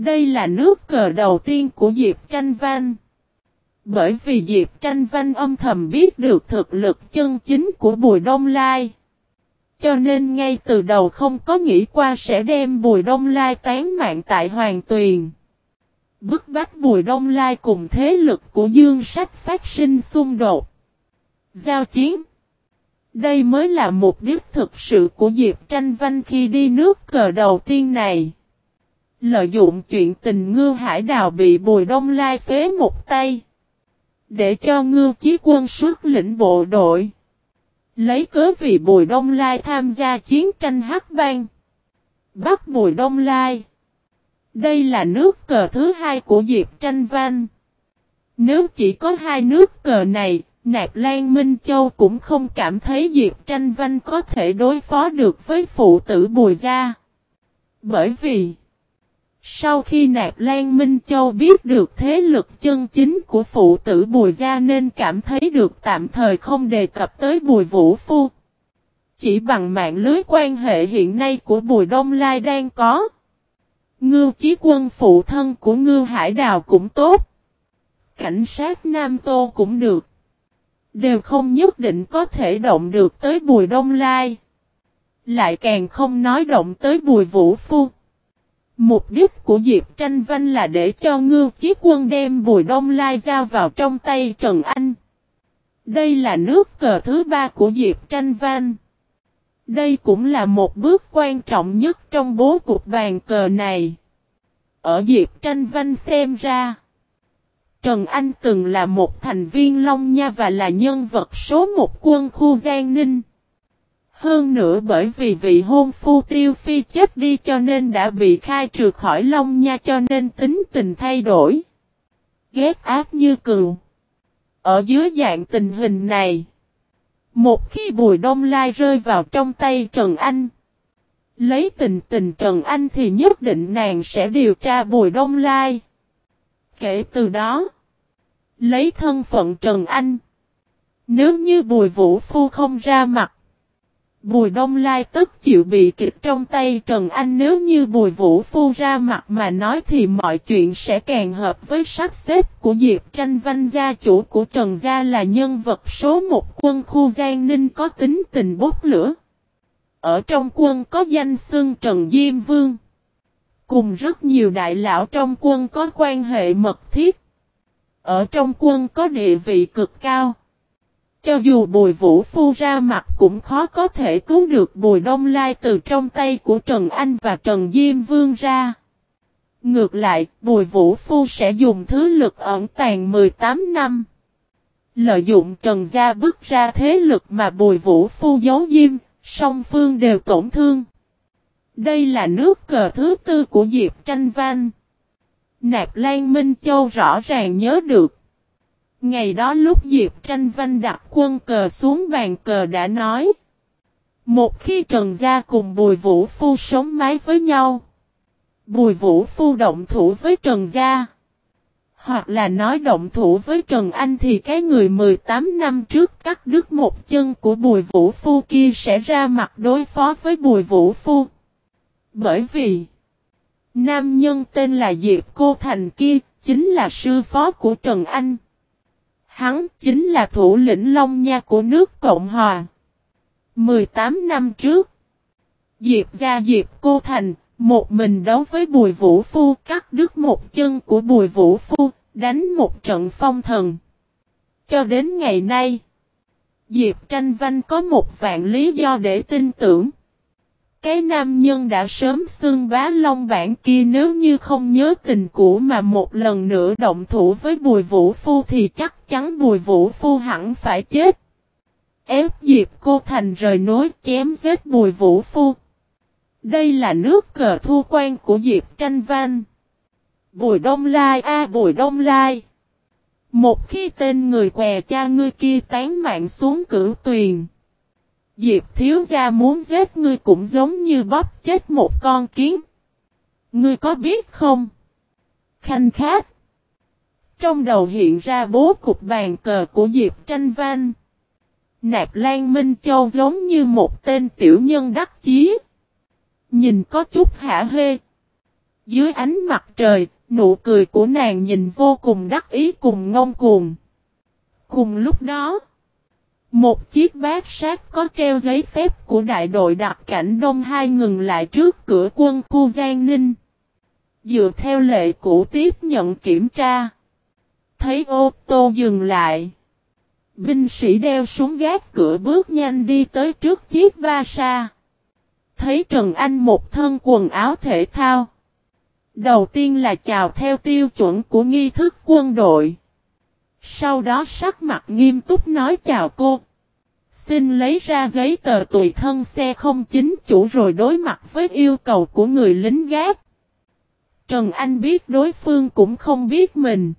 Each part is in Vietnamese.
Đây là nước cờ đầu tiên của Diệp Tranh Văn. Bởi vì Diệp Tranh Văn âm thầm biết được thực lực chân chính của Bùi Đông Lai. Cho nên ngay từ đầu không có nghĩ qua sẽ đem Bùi Đông Lai tán mạng tại Hoàng Tuyền. Bức bách Bùi Đông Lai cùng thế lực của Dương Sách phát sinh xung đột. Giao chiến. Đây mới là mục đích thực sự của Diệp Tranh Văn khi đi nước cờ đầu tiên này. Lợi dụng chuyện tình ngư hải đào bị Bùi Đông Lai phế một tay. Để cho ngư chí quân xuất lĩnh bộ đội. Lấy cớ vì Bùi Đông Lai tham gia chiến tranh Hắc Bang. Bắt Bùi Đông Lai. Đây là nước cờ thứ hai của Diệp Tranh Văn. Nếu chỉ có hai nước cờ này, Nạp Lan Minh Châu cũng không cảm thấy Diệp Tranh Văn có thể đối phó được với phụ tử Bùi Gia. Bởi vì, sau khi Nạp Lan Minh Châu biết được thế lực chân chính của phụ tử Bùi Gia nên cảm thấy được tạm thời không đề cập tới Bùi Vũ Phu. Chỉ bằng mạng lưới quan hệ hiện nay của Bùi Đông Lai đang có. Ngưu Chí Quân phụ thân của Ngưu Hải Đào cũng tốt. Cảnh sát Nam Tô cũng được. Đều không nhất định có thể động được tới Bùi Đông Lai. Lại càng không nói động tới Bùi Vũ Phu. Mục đích của Diệp Tranh Văn là để cho Ngưu Chí Quân đem Bùi Đông Lai giao vào trong tay Trần Anh. Đây là nước cờ thứ ba của Diệp Tranh Văn. Đây cũng là một bước quan trọng nhất trong bố cục bàn cờ này. Ở Diệp Tranh Văn xem ra, Trần Anh từng là một thành viên Long Nha và là nhân vật số một quân khu Giang Ninh. Hơn nữa bởi vì vị hôn phu tiêu phi chết đi cho nên đã bị khai trừ khỏi Long Nha cho nên tính tình thay đổi. Ghét ác như cừu. Ở dưới dạng tình hình này, một khi Bùi Đông Lai rơi vào trong tay Trần Anh, lấy tình tình Trần Anh thì nhất định nàng sẽ điều tra Bùi Đông Lai. Kể từ đó, lấy thân phận Trần Anh, nếu như Bùi Vũ Phu không ra mặt, Bùi Đông Lai tức chịu bị kịch trong tay Trần Anh nếu như Bùi Vũ Phu ra mặt mà nói thì mọi chuyện sẽ càng hợp với sắp xếp của Diệp Tranh Văn gia chủ của Trần Gia là nhân vật số một quân khu Giang Ninh có tính tình bốc lửa. Ở trong quân có danh xưng Trần Diêm Vương. Cùng rất nhiều đại lão trong quân có quan hệ mật thiết. Ở trong quân có địa vị cực cao. Cho dù Bùi Vũ Phu ra mặt cũng khó có thể cứu được Bùi Đông Lai từ trong tay của Trần Anh và Trần Diêm Vương ra. Ngược lại, Bùi Vũ Phu sẽ dùng thứ lực ẩn tàng 18 năm. Lợi dụng Trần Gia bức ra thế lực mà Bùi Vũ Phu giấu diêm, song phương đều tổn thương. Đây là nước cờ thứ tư của Diệp Tranh Văn. Nạp Lan Minh Châu rõ ràng nhớ được. Ngày đó lúc Diệp Tranh Văn đặt quân cờ xuống bàn cờ đã nói. Một khi Trần Gia cùng Bùi Vũ Phu sống mái với nhau. Bùi Vũ Phu động thủ với Trần Gia. Hoặc là nói động thủ với Trần Anh thì cái người 18 năm trước cắt đứt một chân của Bùi Vũ Phu kia sẽ ra mặt đối phó với Bùi Vũ Phu. Bởi vì, Nam nhân tên là Diệp Cô Thành kia chính là sư phó của Trần Anh. Hắn chính là thủ lĩnh Long Nha của nước Cộng Hòa. 18 năm trước, Diệp gia Diệp Cô Thành, một mình đấu với Bùi Vũ Phu cắt đứt một chân của Bùi Vũ Phu, đánh một trận phong thần. Cho đến ngày nay, Diệp Tranh Văn có một vạn lý do để tin tưởng. Cái nam nhân đã sớm xương bá long bản kia nếu như không nhớ tình cũ mà một lần nữa động thủ với bùi vũ phu thì chắc chắn bùi vũ phu hẳn phải chết. Ép Diệp cô thành rời nối chém giết bùi vũ phu. Đây là nước cờ thu quan của Diệp tranh văn. Bùi đông lai, a, bùi đông lai. Một khi tên người què cha ngươi kia tán mạng xuống cửu tuyền. Diệp thiếu gia muốn giết ngươi cũng giống như bóp chết một con kiến. Ngươi có biết không? Khanh khát. Trong đầu hiện ra bố cục bàn cờ của Diệp Tranh Văn. Nạp Lan Minh Châu giống như một tên tiểu nhân đắc chí. Nhìn có chút hả hê. Dưới ánh mặt trời, nụ cười của nàng nhìn vô cùng đắc ý cùng ngông cuồng. Cùng lúc đó, một chiếc bát sát có treo giấy phép của đại đội đặc cảnh Đông Hai ngừng lại trước cửa quân khu Giang Ninh. Dựa theo lệ cũ tiếp nhận kiểm tra. Thấy ô tô dừng lại. Binh sĩ đeo súng gác cửa bước nhanh đi tới trước chiếc ba sa. Thấy Trần Anh một thân quần áo thể thao. Đầu tiên là chào theo tiêu chuẩn của nghi thức quân đội. Sau đó sắc mặt nghiêm túc nói chào cô. Xin lấy ra giấy tờ tùy thân xe không chính chủ rồi đối mặt với yêu cầu của người lính gác. Trần Anh biết đối phương cũng không biết mình.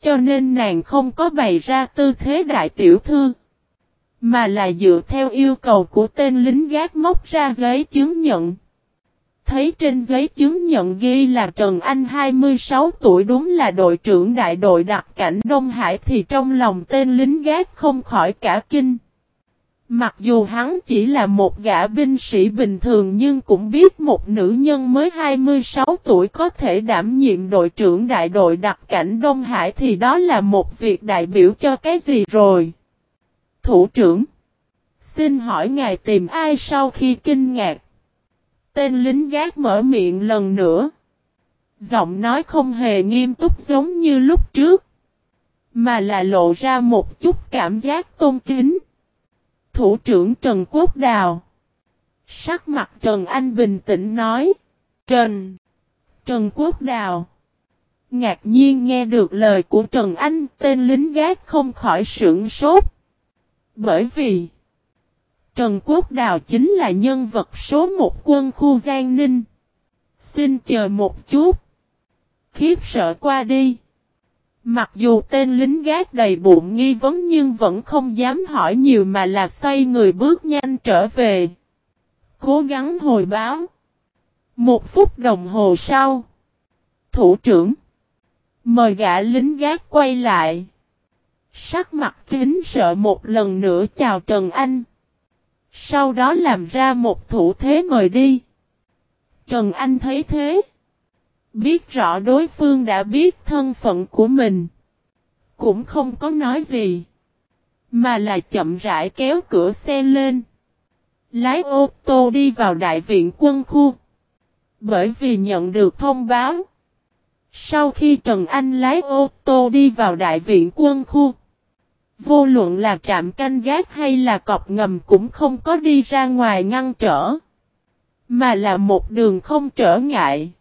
Cho nên nàng không có bày ra tư thế đại tiểu thư. Mà là dựa theo yêu cầu của tên lính gác móc ra giấy chứng nhận. Thấy trên giấy chứng nhận ghi là Trần Anh 26 tuổi đúng là đội trưởng đại đội đặc cảnh Đông Hải thì trong lòng tên lính gác không khỏi cả kinh. Mặc dù hắn chỉ là một gã binh sĩ bình thường nhưng cũng biết một nữ nhân mới 26 tuổi có thể đảm nhiệm đội trưởng đại đội đặc cảnh Đông Hải thì đó là một việc đại biểu cho cái gì rồi. Thủ trưởng, Xin hỏi ngài tìm ai sau khi kinh ngạc? Tên lính gác mở miệng lần nữa. Giọng nói không hề nghiêm túc giống như lúc trước. Mà là lộ ra một chút cảm giác tôn kính thủ trưởng Trần Quốc Đào. Sắc mặt Trần Anh bình tĩnh nói. Trần. Trần Quốc Đào. Ngạc nhiên nghe được lời của Trần Anh, tên lính gác không khỏi sưởng sốt. Bởi vì, Trần Quốc Đào chính là nhân vật số một quân khu Giang Ninh. Xin chờ một chút. Khiếp sợ qua đi. Mặc dù tên lính gác đầy bụng nghi vấn nhưng vẫn không dám hỏi nhiều mà là xoay người bước nhanh trở về. Cố gắng hồi báo. Một phút đồng hồ sau. Thủ trưởng. Mời gã lính gác quay lại. Sắc mặt kính sợ một lần nữa chào Trần Anh. Sau đó làm ra một thủ thế mời đi. Trần Anh thấy thế. Biết rõ đối phương đã biết thân phận của mình. Cũng không có nói gì. Mà là chậm rãi kéo cửa xe lên. Lái ô tô đi vào đại viện quân khu. Bởi vì nhận được thông báo. Sau khi Trần Anh lái ô tô đi vào đại viện quân khu. Vô luận là trạm canh gác hay là cọc ngầm cũng không có đi ra ngoài ngăn trở. Mà là một đường không trở ngại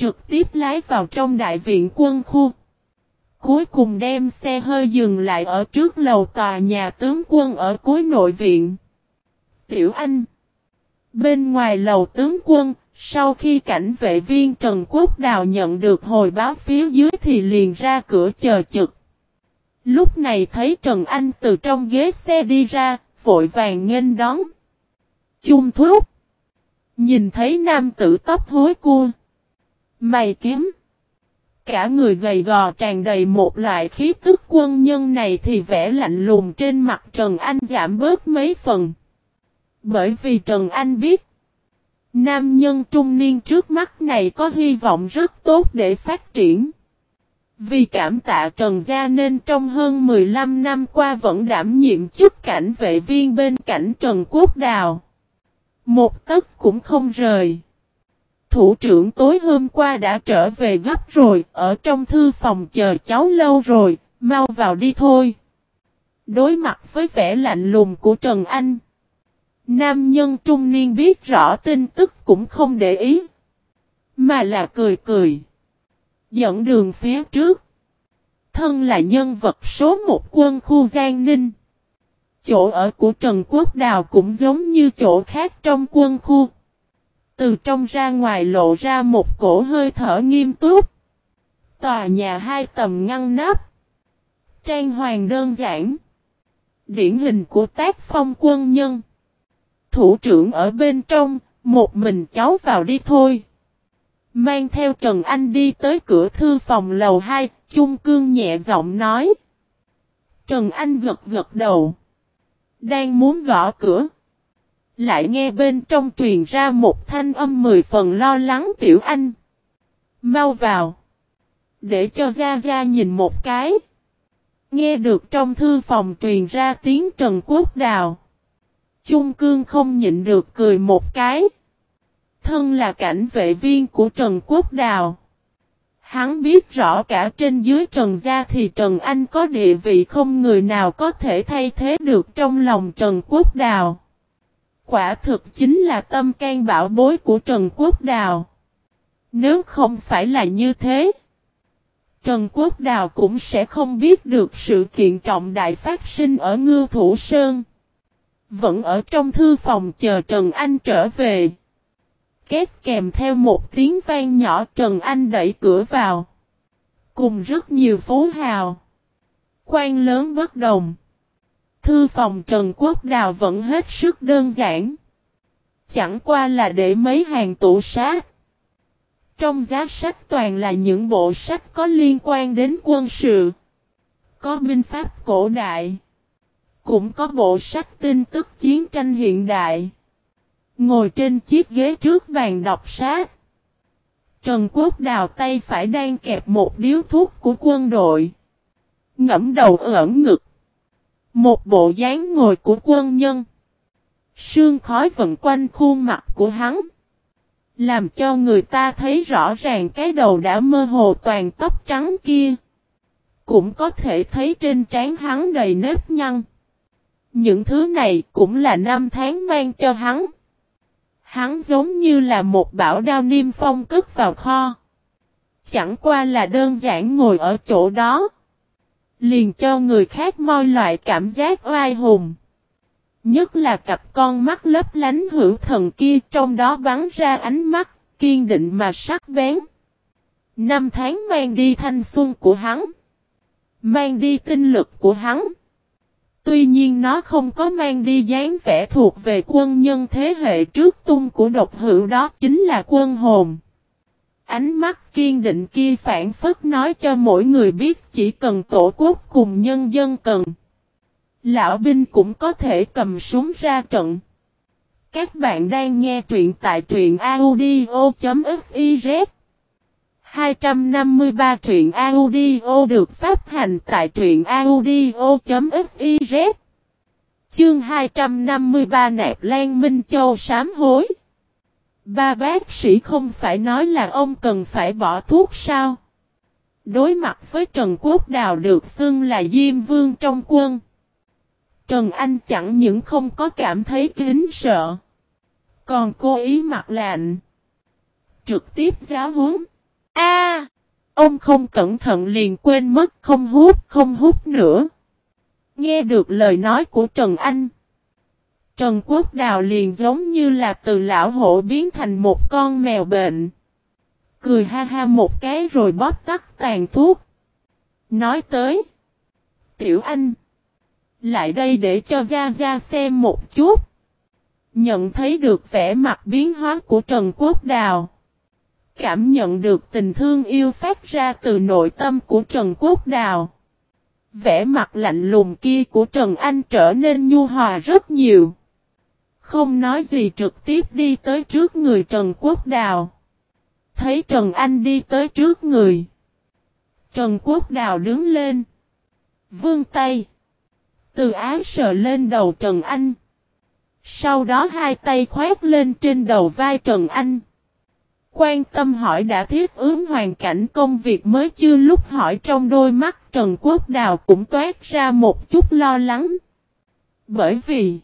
trực tiếp lái vào trong đại viện quân khu. Cuối cùng đem xe hơi dừng lại ở trước lầu tòa nhà tướng quân ở cuối nội viện. Tiểu Anh Bên ngoài lầu tướng quân, sau khi cảnh vệ viên Trần Quốc Đào nhận được hồi báo phía dưới thì liền ra cửa chờ trực. Lúc này thấy Trần Anh từ trong ghế xe đi ra, vội vàng nghênh đón. Chung thuốc. Nhìn thấy nam tử tóc hối cua. Mày kiếm. Cả người gầy gò tràn đầy một loại khí tức quân nhân này thì vẻ lạnh lùng trên mặt Trần Anh giảm bớt mấy phần. Bởi vì Trần Anh biết. Nam nhân trung niên trước mắt này có hy vọng rất tốt để phát triển. Vì cảm tạ Trần Gia nên trong hơn 15 năm qua vẫn đảm nhiệm chức cảnh vệ viên bên cạnh Trần Quốc Đào. Một tấc cũng không rời. Thủ trưởng tối hôm qua đã trở về gấp rồi, ở trong thư phòng chờ cháu lâu rồi, mau vào đi thôi. Đối mặt với vẻ lạnh lùng của Trần Anh. Nam nhân trung niên biết rõ tin tức cũng không để ý. Mà là cười cười. Dẫn đường phía trước. Thân là nhân vật số một quân khu Giang Ninh. Chỗ ở của Trần Quốc Đào cũng giống như chỗ khác trong quân khu. Từ trong ra ngoài lộ ra một cổ hơi thở nghiêm túc. Tòa nhà hai tầm ngăn nắp. Trang hoàng đơn giản. Điển hình của tác phong quân nhân. Thủ trưởng ở bên trong, một mình cháu vào đi thôi. Mang theo Trần Anh đi tới cửa thư phòng lầu 2, Chung Cương nhẹ giọng nói. Trần Anh gật gật đầu. Đang muốn gõ cửa. Lại nghe bên trong truyền ra một thanh âm mười phần lo lắng tiểu anh. Mau vào. Để cho Gia Gia nhìn một cái. Nghe được trong thư phòng truyền ra tiếng Trần Quốc Đào. Chung cương không nhịn được cười một cái. Thân là cảnh vệ viên của Trần Quốc Đào. Hắn biết rõ cả trên dưới Trần Gia thì Trần Anh có địa vị không người nào có thể thay thế được trong lòng Trần Quốc Đào. Quả thực chính là tâm can bảo bối của Trần Quốc Đào. Nếu không phải là như thế, Trần Quốc Đào cũng sẽ không biết được sự kiện trọng đại phát sinh ở Ngư Thủ Sơn. Vẫn ở trong thư phòng chờ Trần Anh trở về. Két kèm theo một tiếng vang nhỏ Trần Anh đẩy cửa vào. Cùng rất nhiều phú hào. Quan lớn bất đồng. Thư phòng Trần Quốc Đào vẫn hết sức đơn giản. Chẳng qua là để mấy hàng tủ sát. Trong giá sách toàn là những bộ sách có liên quan đến quân sự. Có binh pháp cổ đại. Cũng có bộ sách tin tức chiến tranh hiện đại. Ngồi trên chiếc ghế trước bàn đọc sách. Trần Quốc Đào tay phải đang kẹp một điếu thuốc của quân đội. Ngẫm đầu ẩn ngực. Một bộ dáng ngồi của quân nhân. Sương khói vận quanh khuôn mặt của hắn. Làm cho người ta thấy rõ ràng cái đầu đã mơ hồ toàn tóc trắng kia. Cũng có thể thấy trên trán hắn đầy nếp nhăn. Những thứ này cũng là năm tháng mang cho hắn. Hắn giống như là một bảo đao niêm phong cất vào kho. Chẳng qua là đơn giản ngồi ở chỗ đó. Liền cho người khác moi loại cảm giác oai hùng. Nhất là cặp con mắt lấp lánh hữu thần kia trong đó bắn ra ánh mắt, kiên định mà sắc bén. Năm tháng mang đi thanh xuân của hắn. Mang đi tinh lực của hắn. Tuy nhiên nó không có mang đi dáng vẻ thuộc về quân nhân thế hệ trước tung của độc hữu đó, chính là quân hồn. Ánh mắt kiên định kia phản phất nói cho mỗi người biết chỉ cần tổ quốc cùng nhân dân cần. Lão binh cũng có thể cầm súng ra trận. Các bạn đang nghe truyện tại truyện audio.fif 253 truyện audio được phát hành tại truyện audio.fiz Chương 253 nạp Lan Minh Châu sám hối Ba bác sĩ không phải nói là ông cần phải bỏ thuốc sao? Đối mặt với Trần Quốc Đào được xưng là Diêm Vương trong quân. Trần Anh chẳng những không có cảm thấy kính sợ. Còn cố ý mặc lạnh. Trực tiếp giáo huấn. A, Ông không cẩn thận liền quên mất không hút không hút nữa. Nghe được lời nói của Trần Anh. Trần Quốc Đào liền giống như là từ lão hổ biến thành một con mèo bệnh. Cười ha ha một cái rồi bóp tắt tàn thuốc. Nói tới. Tiểu Anh. Lại đây để cho Gia Gia xem một chút. Nhận thấy được vẻ mặt biến hóa của Trần Quốc Đào. Cảm nhận được tình thương yêu phát ra từ nội tâm của Trần Quốc Đào. Vẻ mặt lạnh lùng kia của Trần Anh trở nên nhu hòa rất nhiều. Không nói gì trực tiếp đi tới trước người Trần Quốc Đào. Thấy Trần Anh đi tới trước người. Trần Quốc Đào đứng lên. Vương tay. Từ ái sờ lên đầu Trần Anh. Sau đó hai tay khoét lên trên đầu vai Trần Anh. Quan tâm hỏi đã thiết ứng hoàn cảnh công việc mới chưa lúc hỏi trong đôi mắt Trần Quốc Đào cũng toát ra một chút lo lắng. Bởi vì,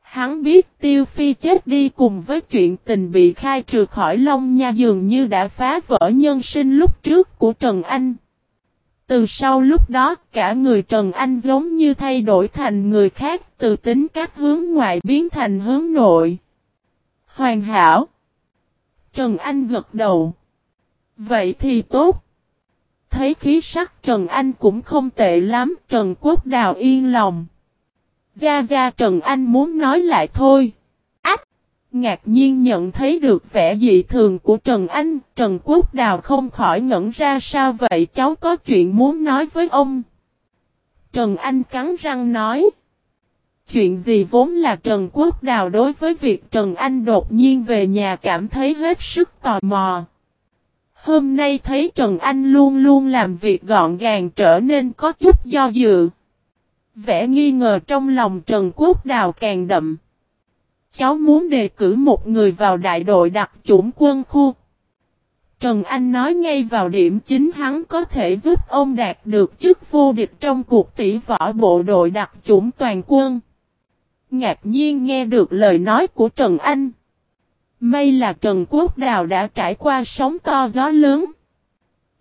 hắn biết Tiêu Phi chết đi cùng với chuyện tình bị khai trừ khỏi Long Nha dường như đã phá vỡ nhân sinh lúc trước của Trần Anh. Từ sau lúc đó, cả người Trần Anh giống như thay đổi thành người khác, từ tính cách hướng ngoại biến thành hướng nội. Hoàn hảo. Trần Anh gật đầu. Vậy thì tốt. Thấy khí sắc Trần Anh cũng không tệ lắm, Trần Quốc Đào yên lòng. Gia Gia Trần Anh muốn nói lại thôi. Ách! Ngạc nhiên nhận thấy được vẻ dị thường của Trần Anh, Trần Quốc Đào không khỏi ngẩn ra sao vậy cháu có chuyện muốn nói với ông. Trần Anh cắn răng nói. Chuyện gì vốn là Trần Quốc Đào đối với việc Trần Anh đột nhiên về nhà cảm thấy hết sức tò mò. Hôm nay thấy Trần Anh luôn luôn làm việc gọn gàng trở nên có chút do dự. Vẻ nghi ngờ trong lòng Trần Quốc Đào càng đậm. Cháu muốn đề cử một người vào đại đội đặc chủng quân khu. Trần Anh nói ngay vào điểm chính hắn có thể giúp ông đạt được chức vô địch trong cuộc tỷ võ bộ đội đặc chủng toàn quân. Ngạc nhiên nghe được lời nói của Trần Anh. May là Trần Quốc Đào đã trải qua sóng to gió lớn.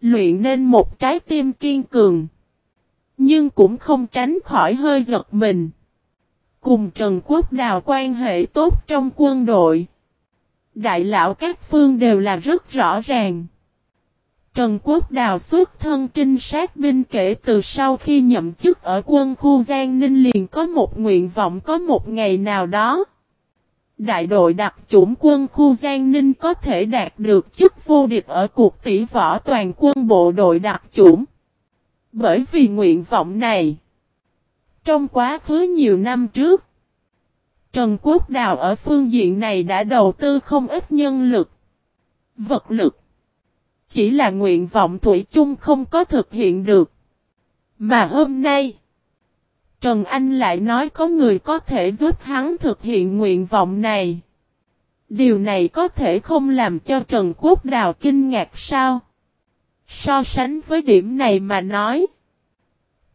Luyện nên một trái tim kiên cường. Nhưng cũng không tránh khỏi hơi giật mình. Cùng Trần Quốc Đào quan hệ tốt trong quân đội. Đại lão các phương đều là rất rõ ràng. Trần Quốc Đào xuất thân trinh sát binh kể từ sau khi nhậm chức ở quân khu Giang Ninh liền có một nguyện vọng có một ngày nào đó. Đại đội đặc chủng quân khu Giang Ninh có thể đạt được chức vô địch ở cuộc tỷ võ toàn quân bộ đội đặc chủng. Bởi vì nguyện vọng này, trong quá khứ nhiều năm trước, Trần Quốc Đào ở phương diện này đã đầu tư không ít nhân lực, vật lực. Chỉ là nguyện vọng Thủy chung không có thực hiện được. Mà hôm nay, Trần Anh lại nói có người có thể giúp hắn thực hiện nguyện vọng này. Điều này có thể không làm cho Trần Quốc Đào kinh ngạc sao? So sánh với điểm này mà nói.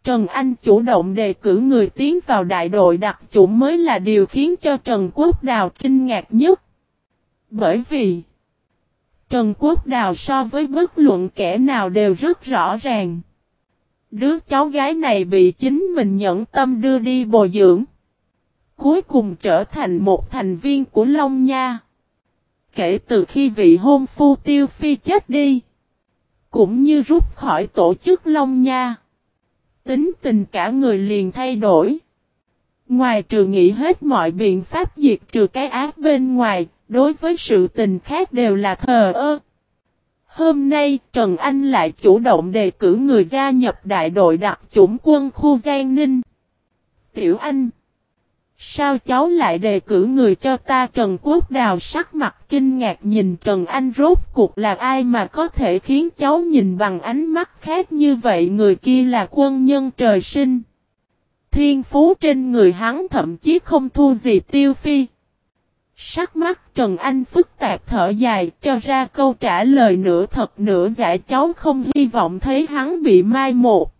Trần Anh chủ động đề cử người tiến vào đại đội đặc chủng mới là điều khiến cho Trần Quốc Đào kinh ngạc nhất. Bởi vì Trần Quốc Đào so với bất luận kẻ nào đều rất rõ ràng. Đứa cháu gái này bị chính mình nhẫn tâm đưa đi bồi dưỡng. Cuối cùng trở thành một thành viên của Long Nha. Kể từ khi vị hôn phu tiêu phi chết đi. Cũng như rút khỏi tổ chức Long Nha. Tính tình cả người liền thay đổi. Ngoài trừ nghĩ hết mọi biện pháp diệt trừ cái ác bên ngoài, đối với sự tình khác đều là thờ ơ. Hôm nay, Trần Anh lại chủ động đề cử người gia nhập đại đội đặc chủng quân khu Giang Ninh. Tiểu Anh, Sao cháu lại đề cử người cho ta Trần Quốc Đào sắc mặt kinh ngạc nhìn Trần Anh, rốt cuộc là ai mà có thể khiến cháu nhìn bằng ánh mắt khác như vậy người kia là quân nhân trời sinh. Thiên phú trên người hắn thậm chí không thu gì tiêu phi. Sắc mắt Trần Anh phức tạp thở dài cho ra câu trả lời nửa thật nửa giả cháu không hy vọng thấy hắn bị mai một.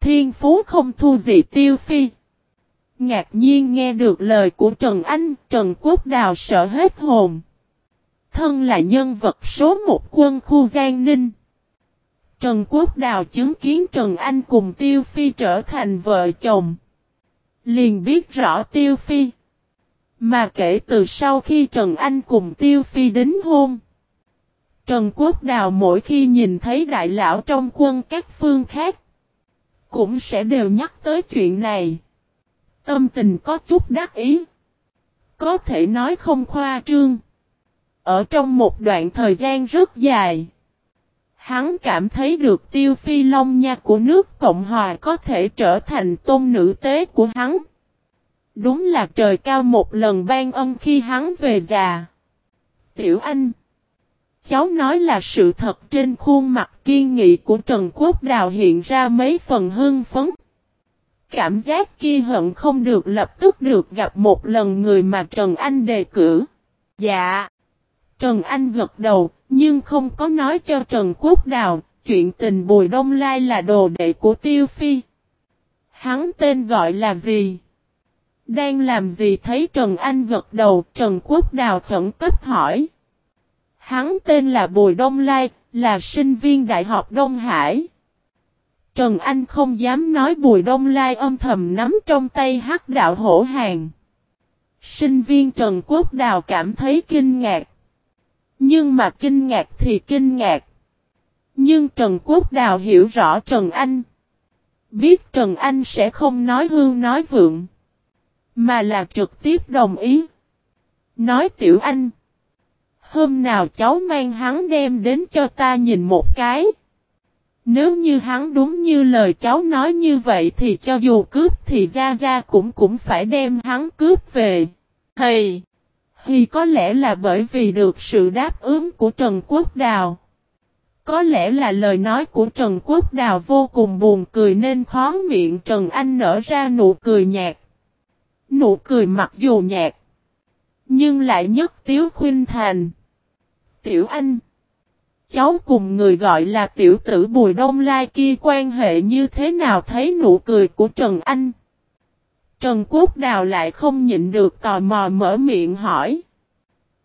Thiên phú không thu gì tiêu phi. Ngạc nhiên nghe được lời của Trần Anh, Trần Quốc Đào sợ hết hồn. Thân là nhân vật số một quân khu Giang Ninh. Trần Quốc Đào chứng kiến Trần Anh cùng Tiêu Phi trở thành vợ chồng. Liền biết rõ Tiêu Phi. Mà kể từ sau khi Trần Anh cùng Tiêu Phi đính hôn. Trần Quốc Đào mỗi khi nhìn thấy đại lão trong quân các phương khác. Cũng sẽ đều nhắc tới chuyện này. Tâm tình có chút đắc ý. Có thể nói không khoa trương. Ở trong một đoạn thời gian rất dài. Hắn cảm thấy được tiêu phi long nha của nước Cộng Hòa có thể trở thành tôn nữ tế của hắn. Đúng là trời cao một lần ban ân khi hắn về già. Tiểu Anh Cháu nói là sự thật trên khuôn mặt kiên nghị của Trần Quốc Đào hiện ra mấy phần hưng phấn. Cảm giác kia hận không được lập tức được gặp một lần người mà Trần Anh đề cử. Dạ. Trần Anh gật đầu, nhưng không có nói cho Trần Quốc Đào, chuyện tình Bùi Đông Lai là đồ đệ của Tiêu Phi. Hắn tên gọi là gì? Đang làm gì thấy Trần Anh gật đầu, Trần Quốc Đào khẩn cấp hỏi. Hắn tên là Bùi Đông Lai, là sinh viên Đại học Đông Hải. Trần Anh không dám nói Bùi Đông Lai âm thầm nắm trong tay hắc đạo hổ hàng. Sinh viên Trần Quốc Đào cảm thấy kinh ngạc. Nhưng mà kinh ngạc thì kinh ngạc. Nhưng Trần Quốc Đào hiểu rõ Trần Anh. Biết Trần Anh sẽ không nói hương nói vượng. Mà là trực tiếp đồng ý. Nói tiểu anh. Hôm nào cháu mang hắn đem đến cho ta nhìn một cái. Nếu như hắn đúng như lời cháu nói như vậy thì cho dù cướp thì Gia Gia cũng cũng phải đem hắn cướp về. Hì! Hì có lẽ là bởi vì được sự đáp ứng của Trần Quốc Đào. Có lẽ là lời nói của Trần Quốc Đào vô cùng buồn cười nên khó miệng Trần Anh nở ra nụ cười nhạt. Nụ cười mặc dù nhạt, nhưng lại nhất tiếu khuyên thành. Tiểu Anh Cháu cùng người gọi là tiểu tử Bùi Đông Lai kia quan hệ như thế nào thấy nụ cười của Trần Anh. Trần Quốc Đào lại không nhịn được tò mò mở miệng hỏi.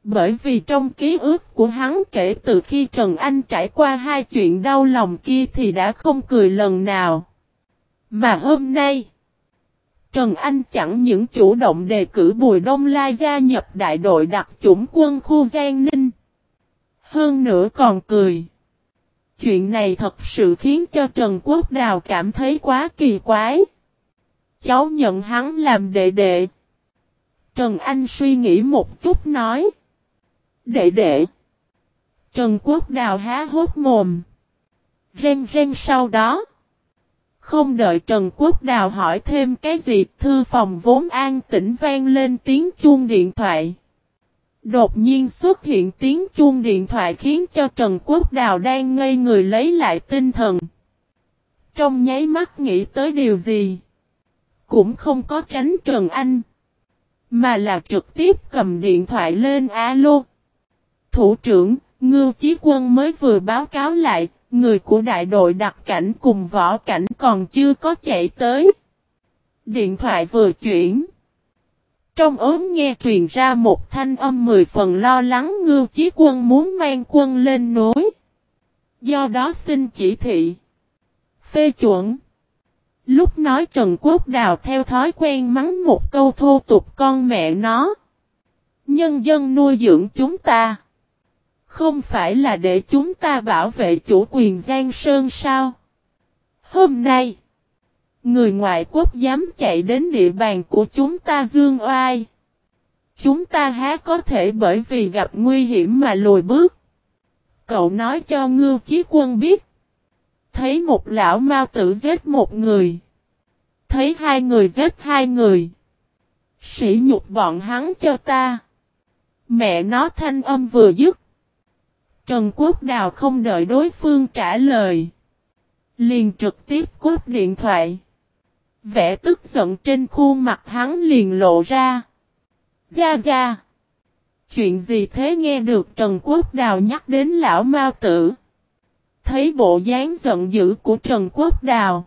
Bởi vì trong ký ức của hắn kể từ khi Trần Anh trải qua hai chuyện đau lòng kia thì đã không cười lần nào. Mà hôm nay, Trần Anh chẳng những chủ động đề cử Bùi Đông Lai gia nhập đại đội đặc chủng quân khu Giang Ninh. Hơn nữa còn cười. Chuyện này thật sự khiến cho Trần Quốc Đào cảm thấy quá kỳ quái. Cháu nhận hắn làm đệ đệ. Trần Anh suy nghĩ một chút nói. Đệ đệ. Trần Quốc Đào há hốt mồm. Ren ren sau đó. Không đợi Trần Quốc Đào hỏi thêm cái gì, thư phòng vốn an tĩnh vang lên tiếng chuông điện thoại. Đột nhiên xuất hiện tiếng chuông điện thoại khiến cho Trần Quốc Đào đang ngây người lấy lại tinh thần. Trong nháy mắt nghĩ tới điều gì? Cũng không có tránh Trần Anh. Mà là trực tiếp cầm điện thoại lên alo. Thủ trưởng, Ngưu Chí Quân mới vừa báo cáo lại, người của đại đội đặc cảnh cùng võ cảnh còn chưa có chạy tới. Điện thoại vừa chuyển. Trong ốm nghe truyền ra một thanh âm mười phần lo lắng, Ngưu Chí Quân muốn mang quân lên núi. Do đó xin chỉ thị. Phê chuẩn. Lúc nói Trần Quốc Đào theo thói quen mắng một câu thô tục con mẹ nó. Nhân dân nuôi dưỡng chúng ta. Không phải là để chúng ta bảo vệ chủ quyền Giang Sơn sao? Hôm nay, người ngoại quốc dám chạy đến địa bàn của chúng ta dương oai. Chúng ta há có thể bởi vì gặp nguy hiểm mà lùi bước. Cậu nói cho Ngưu Chí Quân biết. Thấy một lão mau tử giết một người. Thấy hai người giết hai người. Sĩ nhục bọn hắn cho ta. Mẹ nó thanh âm vừa dứt. Trần Quốc Đào không đợi đối phương trả lời. Liền trực tiếp cúp điện thoại. Vẻ tức giận trên khuôn mặt hắn liền lộ ra. Gia gia, Chuyện gì thế nghe được Trần Quốc Đào nhắc đến lão Mao Tử. Thấy bộ dáng giận dữ của Trần Quốc Đào.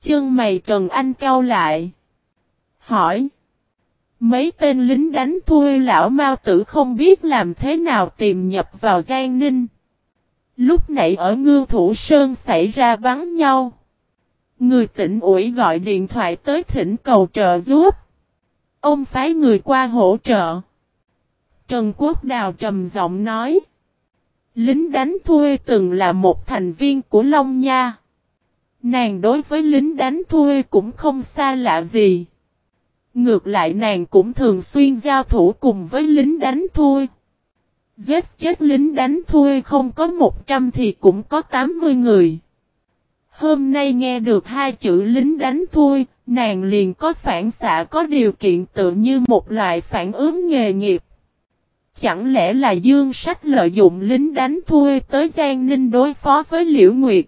Chân mày Trần Anh cau lại. Hỏi. Mấy tên lính đánh thuê lão Mao Tử không biết làm thế nào tìm nhập vào Giang Ninh. Lúc nãy ở Ngưu Thủ Sơn xảy ra bắn nhau. Người tỉnh ủi gọi điện thoại tới thỉnh cầu trợ giúp. Ông phái người qua hỗ trợ. Trần Quốc Đào trầm giọng nói. Lính đánh thuê từng là một thành viên của Long Nha. Nàng đối với lính đánh thuê cũng không xa lạ gì. Ngược lại nàng cũng thường xuyên giao thủ cùng với lính đánh thuê. Giết chết lính đánh thuê không có 100 thì cũng có 80 người. Hôm nay nghe được hai chữ lính đánh thui, nàng liền có phản xạ có điều kiện tự như một loại phản ứng nghề nghiệp. Chẳng lẽ là Dương Sách lợi dụng lính đánh thui tới Giang Ninh đối phó với Liễu Nguyệt?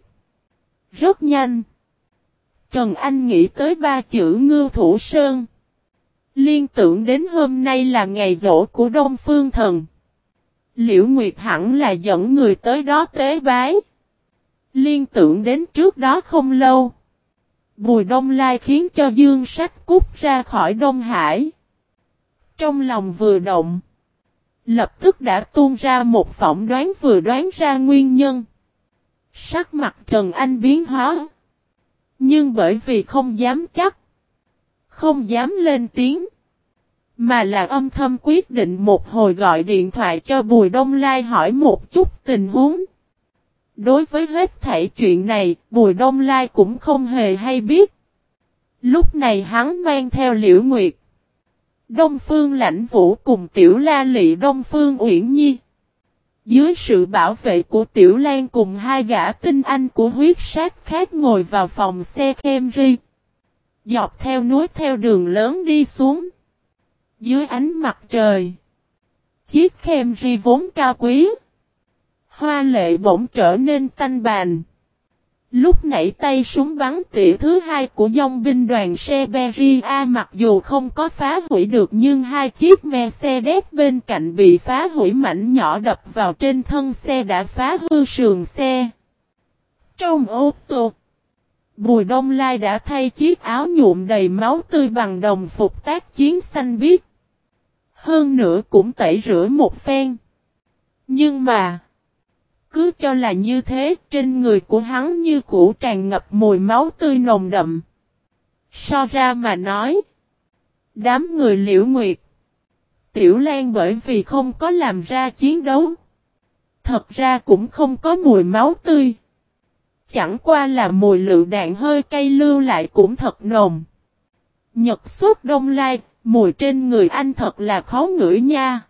Rất nhanh. Trần Anh nghĩ tới ba chữ ngư thủ sơn. Liên tưởng đến hôm nay là ngày rỗ của Đông Phương Thần. Liễu Nguyệt hẳn là dẫn người tới đó tế bái. Liên tưởng đến trước đó không lâu. Bùi Đông Lai khiến cho Dương Sách cút ra khỏi Đông Hải. Trong lòng vừa động. Lập tức đã tuôn ra một phỏng đoán vừa đoán ra nguyên nhân. Sắc mặt Trần Anh biến hóa. Nhưng bởi vì không dám chắc. Không dám lên tiếng. Mà là âm thầm quyết định một hồi gọi điện thoại cho Bùi Đông Lai hỏi một chút tình huống. Đối với hết thảy chuyện này, Bùi Đông Lai cũng không hề hay biết. Lúc này hắn mang theo Liễu Nguyệt. Đông Phương Lãnh Vũ cùng Tiểu La Lị Đông Phương Uyển Nhi. Dưới sự bảo vệ của Tiểu Lan cùng hai gã tinh anh của huyết sát khác ngồi vào phòng xe Camry. Dọc theo núi theo đường lớn đi xuống. Dưới ánh mặt trời. Chiếc Camry vốn cao quý Hoa lệ bỗng trở nên tanh bàn. Lúc nãy tay súng bắn tỉa thứ hai của dòng binh đoàn Siberia mặc dù không có phá hủy được nhưng hai chiếc Mercedes bên cạnh bị phá hủy mảnh nhỏ đập vào trên thân xe đã phá hư sườn xe. Trong ô tô, Bùi Đông Lai đã thay chiếc áo nhuộm đầy máu tươi bằng đồng phục tác chiến xanh biếc. Hơn nữa cũng tẩy rửa một phen. Nhưng mà, cứ cho là như thế, trên người của hắn như cũ tràn ngập mùi máu tươi nồng đậm. So ra mà nói, đám người liễu nguyệt, Tiểu Lan bởi vì không có làm ra chiến đấu. Thật ra cũng không có mùi máu tươi. Chẳng qua là mùi lựu đạn hơi cay lưu lại cũng thật nồng. Nhật suốt đông lai, mùi trên người anh thật là khó ngửi nha.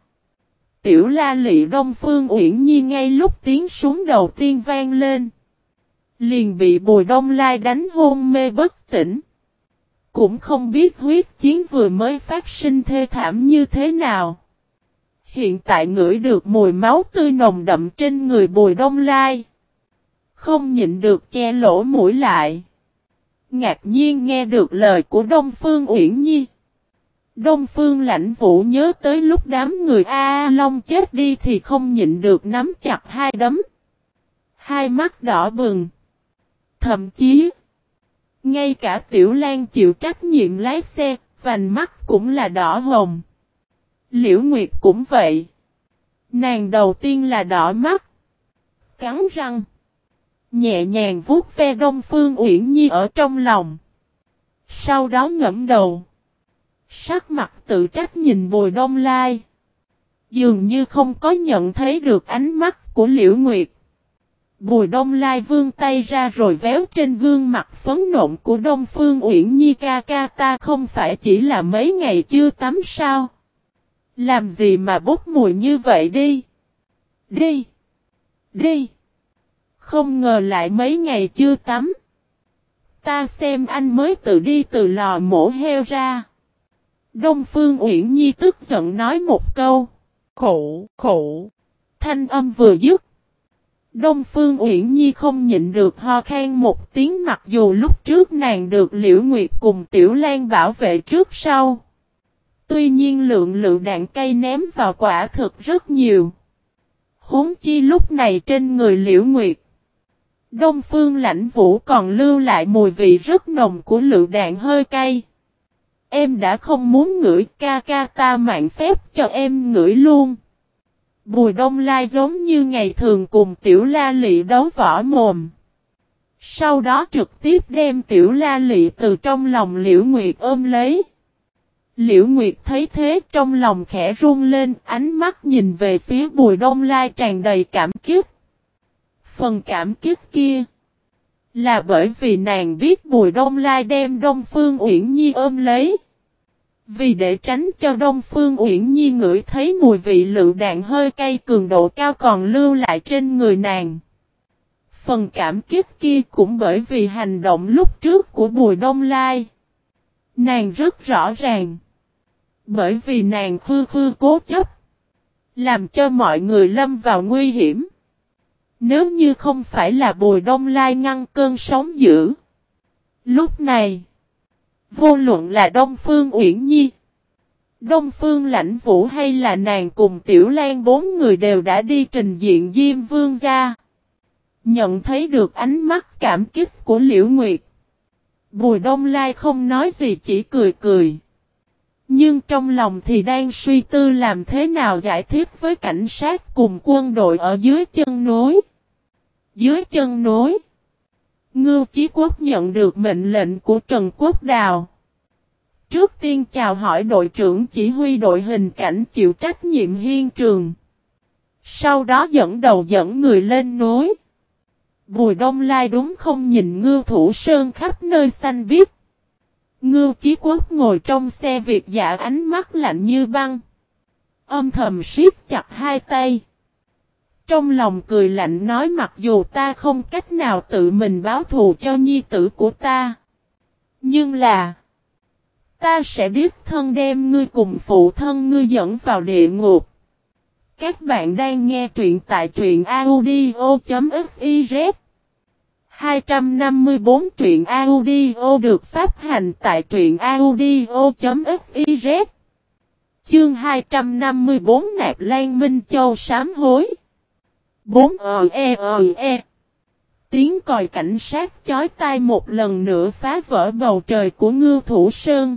Tiểu la lị đông phương uyển nhi ngay lúc tiếng súng đầu tiên vang lên. Liền bị bùi đông lai đánh hôn mê bất tỉnh. Cũng không biết huyết chiến vừa mới phát sinh thê thảm như thế nào. Hiện tại ngửi được mùi máu tươi nồng đậm trên người bùi đông lai. Không nhịn được che lỗ mũi lại. Ngạc nhiên nghe được lời của Đông Phương Uyển Nhi. Đông Phương lãnh vũ nhớ tới lúc đám người A, Long chết đi thì không nhịn được nắm chặt hai đấm. Hai mắt đỏ bừng. Thậm chí, ngay cả Tiểu Lan chịu trách nhiệm lái xe, vành mắt cũng là đỏ hồng. Liễu Nguyệt cũng vậy. Nàng đầu tiên là đỏ mắt. Cắn răng. Nhẹ nhàng vuốt ve Đông Phương Uyển Nhi ở trong lòng. Sau đó ngẫm đầu. Sắc mặt tự trách nhìn Bùi Đông Lai. Dường như không có nhận thấy được ánh mắt của Liễu Nguyệt. Bùi Đông Lai vươn tay ra rồi véo trên gương mặt phấn nộn của Đông Phương Uyển Nhi ca ca ta không phải chỉ là mấy ngày chưa tắm sao. Làm gì mà bốc mùi như vậy đi. Đi. Đi. Không ngờ lại mấy ngày chưa tắm. Ta xem anh mới tự đi từ lò mổ heo ra. Đông Phương Uyển Nhi tức giận nói một câu. Khổ, khổ. Thanh âm vừa dứt. Đông Phương Uyển Nhi không nhịn được ho khan một tiếng mặc dù lúc trước nàng được Liễu Nguyệt cùng Tiểu Lan bảo vệ trước sau. Tuy nhiên lượng lượng đạn cây ném vào quả thực rất nhiều. Huống chi lúc này trên người Liễu Nguyệt. Đông Phương lãnh vũ còn lưu lại mùi vị rất nồng của lựu đạn hơi cay. Em đã không muốn ngửi ca ca ta mạng phép cho em ngửi luôn. Bùi đông lai giống như ngày thường cùng tiểu la lị đấu võ mồm. Sau đó trực tiếp đem tiểu la lị từ trong lòng liễu nguyệt ôm lấy. Liễu Nguyệt thấy thế trong lòng khẽ run lên, ánh mắt nhìn về phía bùi đông lai tràn đầy cảm kích. Phần cảm kích kia là bởi vì nàng biết bùi đông lai đem Đông Phương Uyển Nhi ôm lấy. Vì để tránh cho Đông Phương Uyển Nhi ngửi thấy mùi vị lựu đạn hơi cay cường độ cao còn lưu lại trên người nàng. Phần cảm kích kia cũng bởi vì hành động lúc trước của Bùi Đông Lai. Nàng rất rõ ràng. Bởi vì nàng khư khư cố chấp. Làm cho mọi người lâm vào nguy hiểm. Nếu như không phải là Bùi Đông Lai ngăn cơn sóng dữ. Lúc này. Vô luận là Đông Phương Uyển Nhi, Đông Phương Lãnh Vũ hay là nàng cùng Tiểu Lan bốn người đều đã đi trình diện Diêm Vương gia. Nhận thấy được ánh mắt cảm kích của Liễu Nguyệt. Bùi Đông Lai không nói gì chỉ cười cười. Nhưng trong lòng thì đang suy tư làm thế nào giải thích với cảnh sát cùng quân đội ở dưới chân núi. Dưới chân núi. Ngưu Chí Quốc nhận được mệnh lệnh của Trần Quốc Đào. Trước tiên chào hỏi đội trưởng chỉ huy đội hình cảnh chịu trách nhiệm hiên trường. Sau đó dẫn đầu dẫn người lên núi. Bùi Đông Lai đúng không nhìn ngưu thủ sơn khắp nơi xanh biếc. Ngưu Chí Quốc ngồi trong xe Việt dạ ánh mắt lạnh như băng. Âm thầm siết chặt hai tay. Trong lòng cười lạnh nói mặc dù ta không cách nào tự mình báo thù cho nhi tử của ta. Nhưng là. Ta sẽ biết thân đem ngươi cùng phụ thân ngươi dẫn vào địa ngục. Các bạn đang nghe truyện tại truyện audio.fif 254 truyện audio được phát hành tại truyện audio.fiz Chương 254 Nạp Lan Minh Châu sám hối 4 ờ e ờ e Tiếng còi cảnh sát chói tai một lần nữa phá vỡ bầu trời của ngư thủ sơn.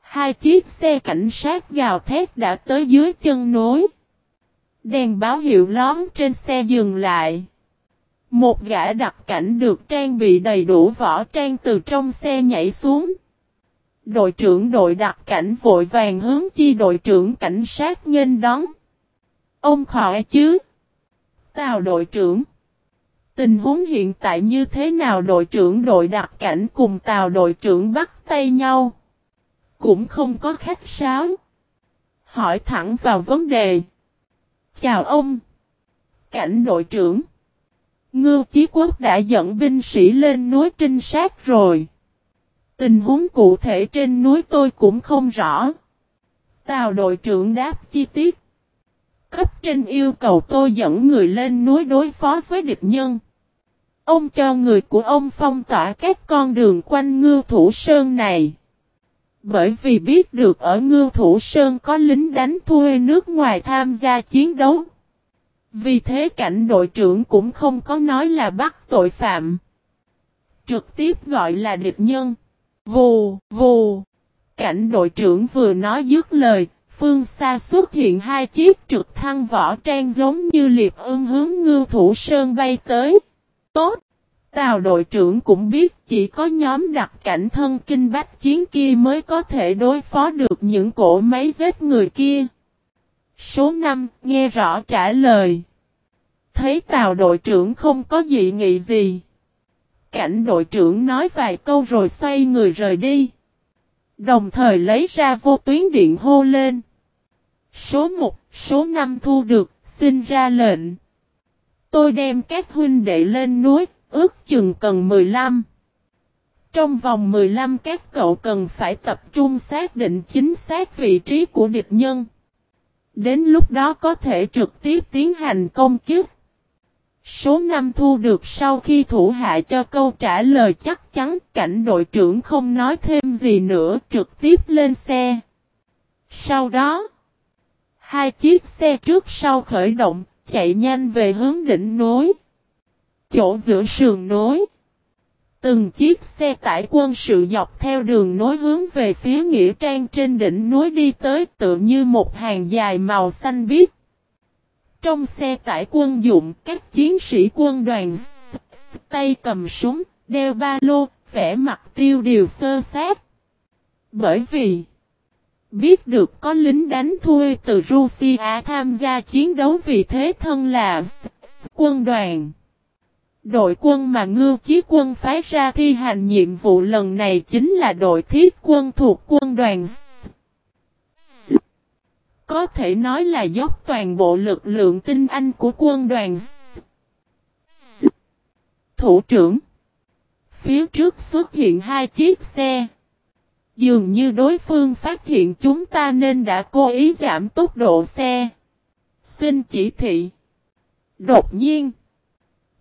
Hai chiếc xe cảnh sát gào thét đã tới dưới chân núi. Đèn báo hiệu lón trên xe dừng lại. Một gã đặc cảnh được trang bị đầy đủ võ trang từ trong xe nhảy xuống. Đội trưởng đội đặc cảnh vội vàng hướng chi đội trưởng cảnh sát nghênh đón. Ông khỏi chứ? Tào đội trưởng. Tình huống hiện tại như thế nào đội trưởng đội đặc cảnh cùng tàu đội trưởng bắt tay nhau. Cũng không có khách sáo. Hỏi thẳng vào vấn đề. Chào ông. Cảnh đội trưởng. Ngưu Chí Quốc đã dẫn binh sĩ lên núi trinh sát rồi. Tình huống cụ thể trên núi tôi cũng không rõ. Tào đội trưởng đáp chi tiết. Cấp trên yêu cầu tôi dẫn người lên núi đối phó với địch nhân. Ông cho người của ông phong tỏa các con đường quanh ngư thủ sơn này. Bởi vì biết được ở ngư thủ sơn có lính đánh thuê nước ngoài tham gia chiến đấu. Vì thế cảnh đội trưởng cũng không có nói là bắt tội phạm. Trực tiếp gọi là địch nhân. Vù, vù. Cảnh đội trưởng vừa nói dứt lời, phương xa xuất hiện hai chiếc trực thăng võ trang giống như liệp ưng hướng ngư thủ sơn bay tới. Tốt! Tào đội trưởng cũng biết chỉ có nhóm đặc cảnh thân kinh bách chiến kia mới có thể đối phó được những cổ máy giết người kia. Số 5, nghe rõ trả lời. Thấy tàu đội trưởng không có dị nghị gì. Cảnh đội trưởng nói vài câu rồi xoay người rời đi. Đồng thời lấy ra vô tuyến điện hô lên. Số 1, số 5 thu được, xin ra lệnh. Tôi đem các huynh đệ lên núi, ước chừng cần 15. Trong vòng 15 các cậu cần phải tập trung xác định chính xác vị trí của địch nhân. Đến lúc đó có thể trực tiếp tiến hành công kiếp. Số 5 thu được sau khi thủ hạ cho câu trả lời chắc chắn cảnh đội trưởng không nói thêm gì nữa trực tiếp lên xe. Sau đó, hai chiếc xe trước sau khởi động, chạy nhanh về hướng đỉnh núi chỗ giữa sườn núi Từng chiếc xe tải quân sự dọc theo đường nối hướng về phía Nghĩa Trang trên đỉnh núi đi tới tự như một hàng dài màu xanh biếc. Trong xe tải quân dụng, các chiến sĩ quân đoàn tay cầm súng, đeo ba lô, vẻ mặt tiêu điều sơ sát. Bởi vì biết được có lính đánh thuê từ Russia tham gia chiến đấu vì thế thân là quân đoàn. Đội quân mà Ngưu Chí Quân phái ra thi hành nhiệm vụ lần này chính là đội thiết quân thuộc quân đoàn Có thể nói là dốc toàn bộ lực lượng tinh anh của quân đoàn Thủ trưởng, Phía trước xuất hiện hai chiếc xe. Dường như đối phương phát hiện chúng ta nên đã cố ý giảm tốc độ xe. Xin chỉ thị. Đột nhiên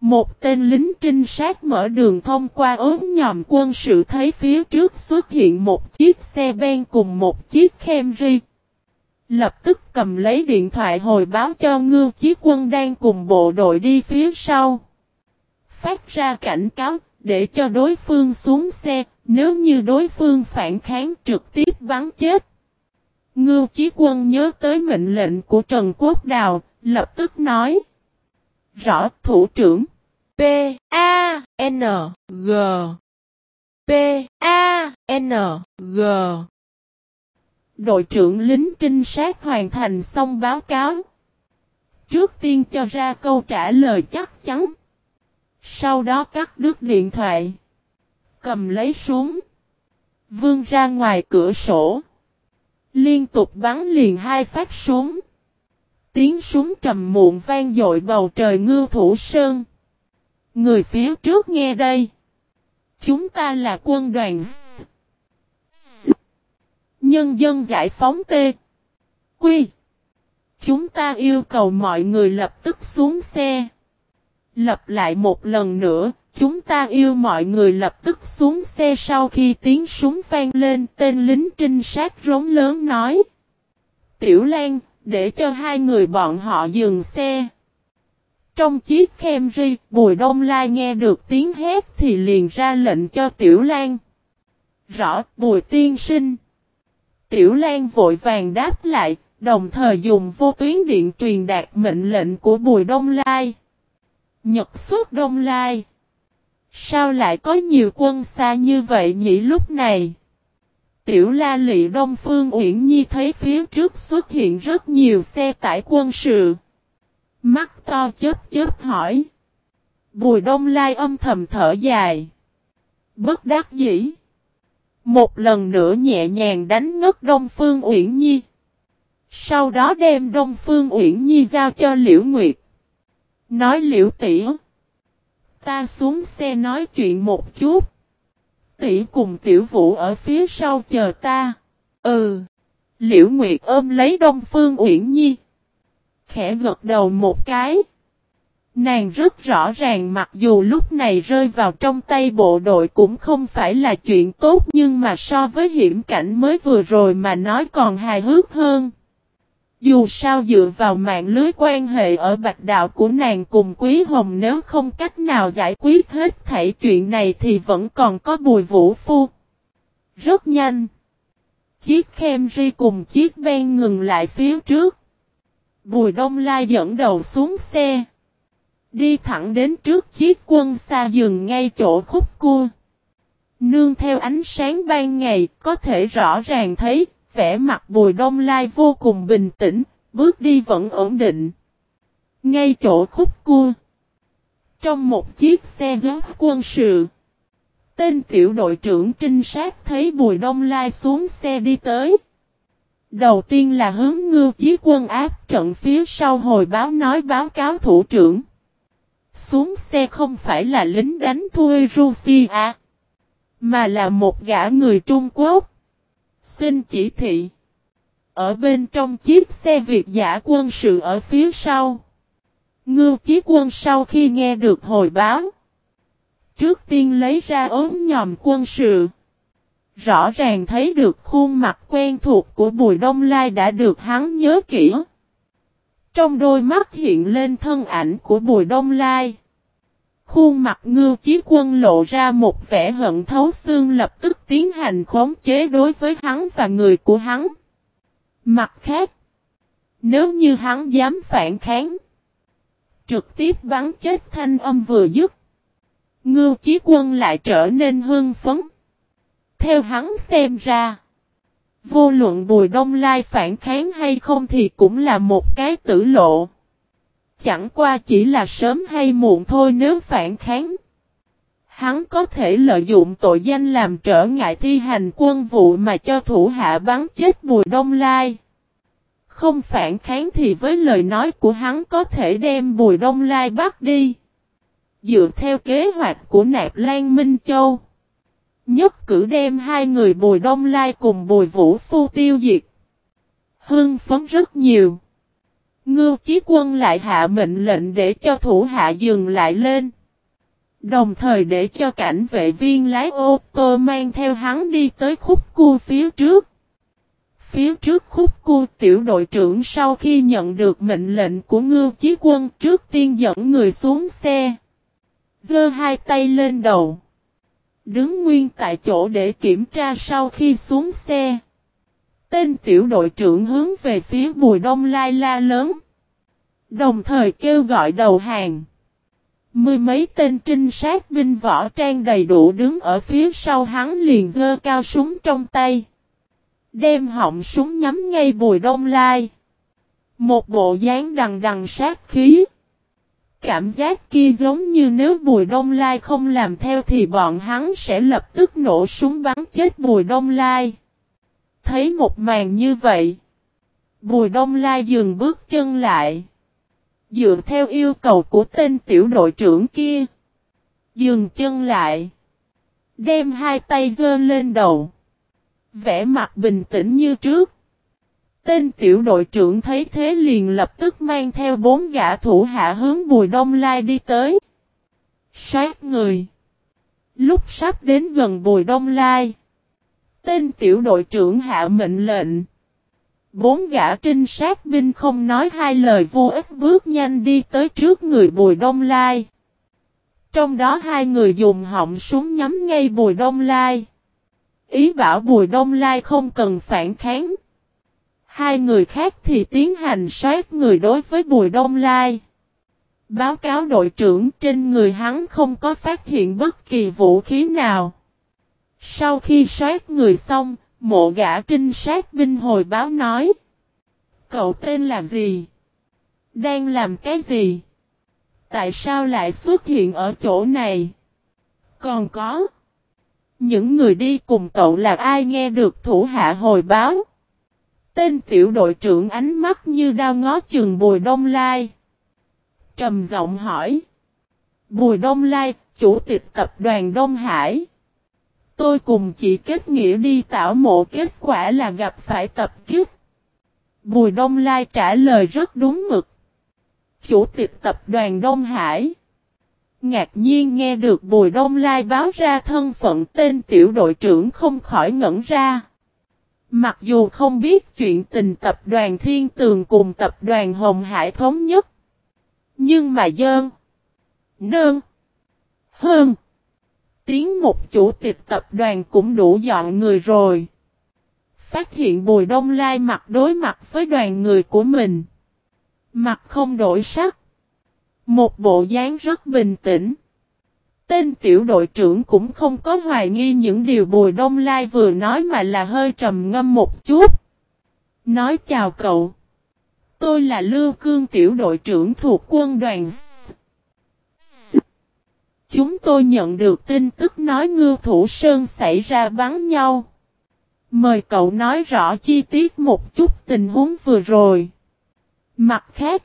một tên lính trinh sát mở đường thông qua ốm nhòm quân sự thấy phía trước xuất hiện một chiếc xe ben cùng một chiếc Camry. Lập tức cầm lấy điện thoại hồi báo cho ngư chí quân đang cùng bộ đội đi phía sau. Phát ra cảnh cáo để cho đối phương xuống xe, nếu như đối phương phản kháng trực tiếp bắn chết. Ngưu Chí Quân nhớ tới mệnh lệnh của Trần Quốc Đào, lập tức nói. Rõ thủ trưởng. P A N G P A N G Đội trưởng lính trinh sát hoàn thành xong báo cáo. Trước tiên cho ra câu trả lời chắc chắn. Sau đó cắt đứt điện thoại. Cầm lấy súng. Vương ra ngoài cửa sổ. Liên tục bắn liền hai phát súng. Tiếng súng trầm muộn vang dội bầu trời ngư thủ sơn. Người phía trước nghe đây. Chúng ta là quân đoàn Nhân dân giải phóng T. Quy. Chúng ta yêu cầu mọi người lập tức xuống xe. Lập lại một lần nữa, chúng ta yêu mọi người lập tức xuống xe sau khi tiếng súng vang lên tên lính trinh sát rống lớn nói. Tiểu Lan, để cho hai người bọn họ dừng xe. Trong chiếc Camry, Bùi Đông Lai nghe được tiếng hét thì liền ra lệnh cho Tiểu Lan. Rõ, Bùi Tiên Sinh. Tiểu Lan vội vàng đáp lại, đồng thời dùng vô tuyến điện truyền đạt mệnh lệnh của Bùi Đông Lai. Nhật xuất Đông Lai. Sao lại có nhiều quân xa như vậy nhỉ lúc này? Tiểu la lị Đông Phương Uyển Nhi thấy phía trước xuất hiện rất nhiều xe tải quân sự. Mắt to chết chết hỏi. Bùi đông lai âm thầm thở dài. Bất đắc dĩ. Một lần nữa nhẹ nhàng đánh ngất Đông Phương Uyển Nhi. Sau đó đem Đông Phương Uyển Nhi giao cho Liễu Nguyệt. Nói Liễu tỷ Ta xuống xe nói chuyện một chút. Tỷ cùng Tiểu Vũ ở phía sau chờ ta. Ừ. Liễu Nguyệt ôm lấy Đông Phương Uyển Nhi khẽ gật đầu một cái. Nàng rất rõ ràng mặc dù lúc này rơi vào trong tay bộ đội cũng không phải là chuyện tốt nhưng mà so với hiểm cảnh mới vừa rồi mà nói còn hài hước hơn. Dù sao dựa vào mạng lưới quan hệ ở bạch đạo của nàng cùng Quý Hồng nếu không cách nào giải quyết hết thảy chuyện này thì vẫn còn có bùi vũ phu. Rất nhanh. Chiếc Camry cùng chiếc Ben ngừng lại phía trước. Bùi Đông Lai dẫn đầu xuống xe. Đi thẳng đến trước chiếc quân xa dừng ngay chỗ khúc cua. Nương theo ánh sáng ban ngày, có thể rõ ràng thấy vẻ mặt Bùi Đông Lai vô cùng bình tĩnh, bước đi vẫn ổn định. Ngay chỗ khúc cua. Trong một chiếc xe giáp quân sự. Tên tiểu đội trưởng trinh sát thấy Bùi Đông Lai xuống xe đi tới. Đầu tiên là hướng ngưu chí quân áp trận phía sau hồi báo nói báo cáo thủ trưởng. Xuống xe không phải là lính đánh thua Russia, mà là một gã người Trung Quốc. Xin chỉ thị. Ở bên trong chiếc xe Việt giả quân sự ở phía sau. Ngưu chí quân sau khi nghe được hồi báo. Trước tiên lấy ra ốm nhòm quân sự. Rõ ràng thấy được khuôn mặt quen thuộc của Bùi Đông Lai đã được hắn nhớ kỹ. Trong đôi mắt hiện lên thân ảnh của Bùi Đông Lai. Khuôn mặt ngưu chí quân lộ ra một vẻ hận thấu xương lập tức tiến hành khống chế đối với hắn và người của hắn. Mặt khác, nếu như hắn dám phản kháng, trực tiếp bắn chết thanh âm vừa dứt, ngưu chí quân lại trở nên hưng phấn. Theo hắn xem ra, vô luận Bùi Đông Lai phản kháng hay không thì cũng là một cái tử lộ. Chẳng qua chỉ là sớm hay muộn thôi nếu phản kháng. Hắn có thể lợi dụng tội danh làm trở ngại thi hành quân vụ mà cho thủ hạ bắn chết Bùi Đông Lai. Không phản kháng thì với lời nói của hắn có thể đem Bùi Đông Lai bắt đi. Dựa theo kế hoạch của Nạp Lan Minh Châu. Nhất cử đem hai người Bùi Đông Lai cùng Bùi Vũ Phu tiêu diệt. Hưng phấn rất nhiều. Ngưu Chí Quân lại hạ mệnh lệnh để cho thủ hạ dừng lại lên. Đồng thời để cho cảnh vệ viên lái ô tô mang theo hắn đi tới khúc cua phía trước. Phía trước khúc cua tiểu đội trưởng sau khi nhận được mệnh lệnh của Ngưu Chí Quân trước tiên dẫn người xuống xe. Dơ hai tay lên đầu. Đứng nguyên tại chỗ để kiểm tra sau khi xuống xe. Tên tiểu đội trưởng hướng về phía Bùi Đông Lai la lớn. Đồng thời kêu gọi đầu hàng. Mười mấy tên trinh sát binh võ trang đầy đủ đứng ở phía sau hắn liền dơ cao súng trong tay. Đem họng súng nhắm ngay Bùi Đông Lai. Một bộ dáng đằng đằng sát khí. Cảm giác kia giống như nếu Bùi Đông Lai không làm theo thì bọn hắn sẽ lập tức nổ súng bắn chết Bùi Đông Lai. Thấy một màn như vậy. Bùi Đông Lai dừng bước chân lại. Dựa theo yêu cầu của tên tiểu đội trưởng kia. Dừng chân lại. Đem hai tay dơ lên đầu. Vẽ mặt bình tĩnh như trước. Tên tiểu đội trưởng thấy thế liền lập tức mang theo bốn gã thủ hạ hướng Bùi Đông Lai đi tới. Sát người. Lúc sắp đến gần Bùi Đông Lai. Tên tiểu đội trưởng hạ mệnh lệnh. Bốn gã trinh sát binh không nói hai lời vô ích bước nhanh đi tới trước người Bùi Đông Lai. Trong đó hai người dùng họng súng nhắm ngay Bùi Đông Lai. Ý bảo Bùi Đông Lai không cần phản kháng. Hai người khác thì tiến hành soát người đối với Bùi Đông Lai. Báo cáo đội trưởng trên người hắn không có phát hiện bất kỳ vũ khí nào. Sau khi soát người xong, mộ gã trinh sát binh hồi báo nói. Cậu tên là gì? Đang làm cái gì? Tại sao lại xuất hiện ở chỗ này? Còn có. Những người đi cùng cậu là ai nghe được thủ hạ hồi báo? Tên tiểu đội trưởng ánh mắt như đao ngó chừng Bùi Đông Lai. Trầm giọng hỏi. Bùi Đông Lai, chủ tịch tập đoàn Đông Hải. Tôi cùng chị kết nghĩa đi tạo mộ kết quả là gặp phải tập kiếp. Bùi Đông Lai trả lời rất đúng mực. Chủ tịch tập đoàn Đông Hải. Ngạc nhiên nghe được Bùi Đông Lai báo ra thân phận tên tiểu đội trưởng không khỏi ngẩn ra. Mặc dù không biết chuyện tình tập đoàn Thiên Tường cùng tập đoàn Hồng Hải thống nhất. Nhưng mà dơn. Nơn. Hơn. Tiếng một chủ tịch tập đoàn cũng đủ dọn người rồi. Phát hiện Bùi Đông Lai mặt đối mặt với đoàn người của mình. Mặt không đổi sắc. Một bộ dáng rất bình tĩnh. Tên tiểu đội trưởng cũng không có hoài nghi những điều Bùi Đông Lai vừa nói mà là hơi trầm ngâm một chút. Nói chào cậu. Tôi là Lưu Cương tiểu đội trưởng thuộc quân đoàn Chúng tôi nhận được tin tức nói ngư thủ sơn xảy ra bắn nhau. Mời cậu nói rõ chi tiết một chút tình huống vừa rồi. Mặt khác,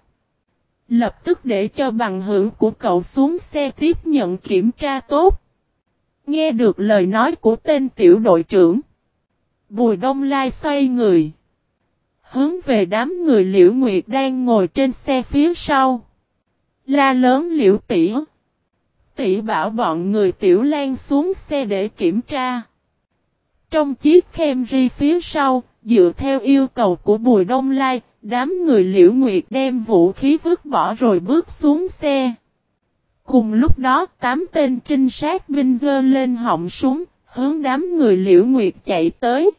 lập tức để cho bằng hữu của cậu xuống xe tiếp nhận kiểm tra tốt. Nghe được lời nói của tên tiểu đội trưởng. Bùi Đông Lai xoay người. Hướng về đám người Liễu Nguyệt đang ngồi trên xe phía sau. La lớn Liễu Tỉa. Tỷ bảo bọn người Tiểu Lan xuống xe để kiểm tra. Trong chiếc Camry phía sau, dựa theo yêu cầu của Bùi Đông Lai, đám người Liễu Nguyệt đem vũ khí vứt bỏ rồi bước xuống xe. Cùng lúc đó, tám tên trinh sát binh dơ lên họng súng, hướng đám người Liễu Nguyệt chạy tới.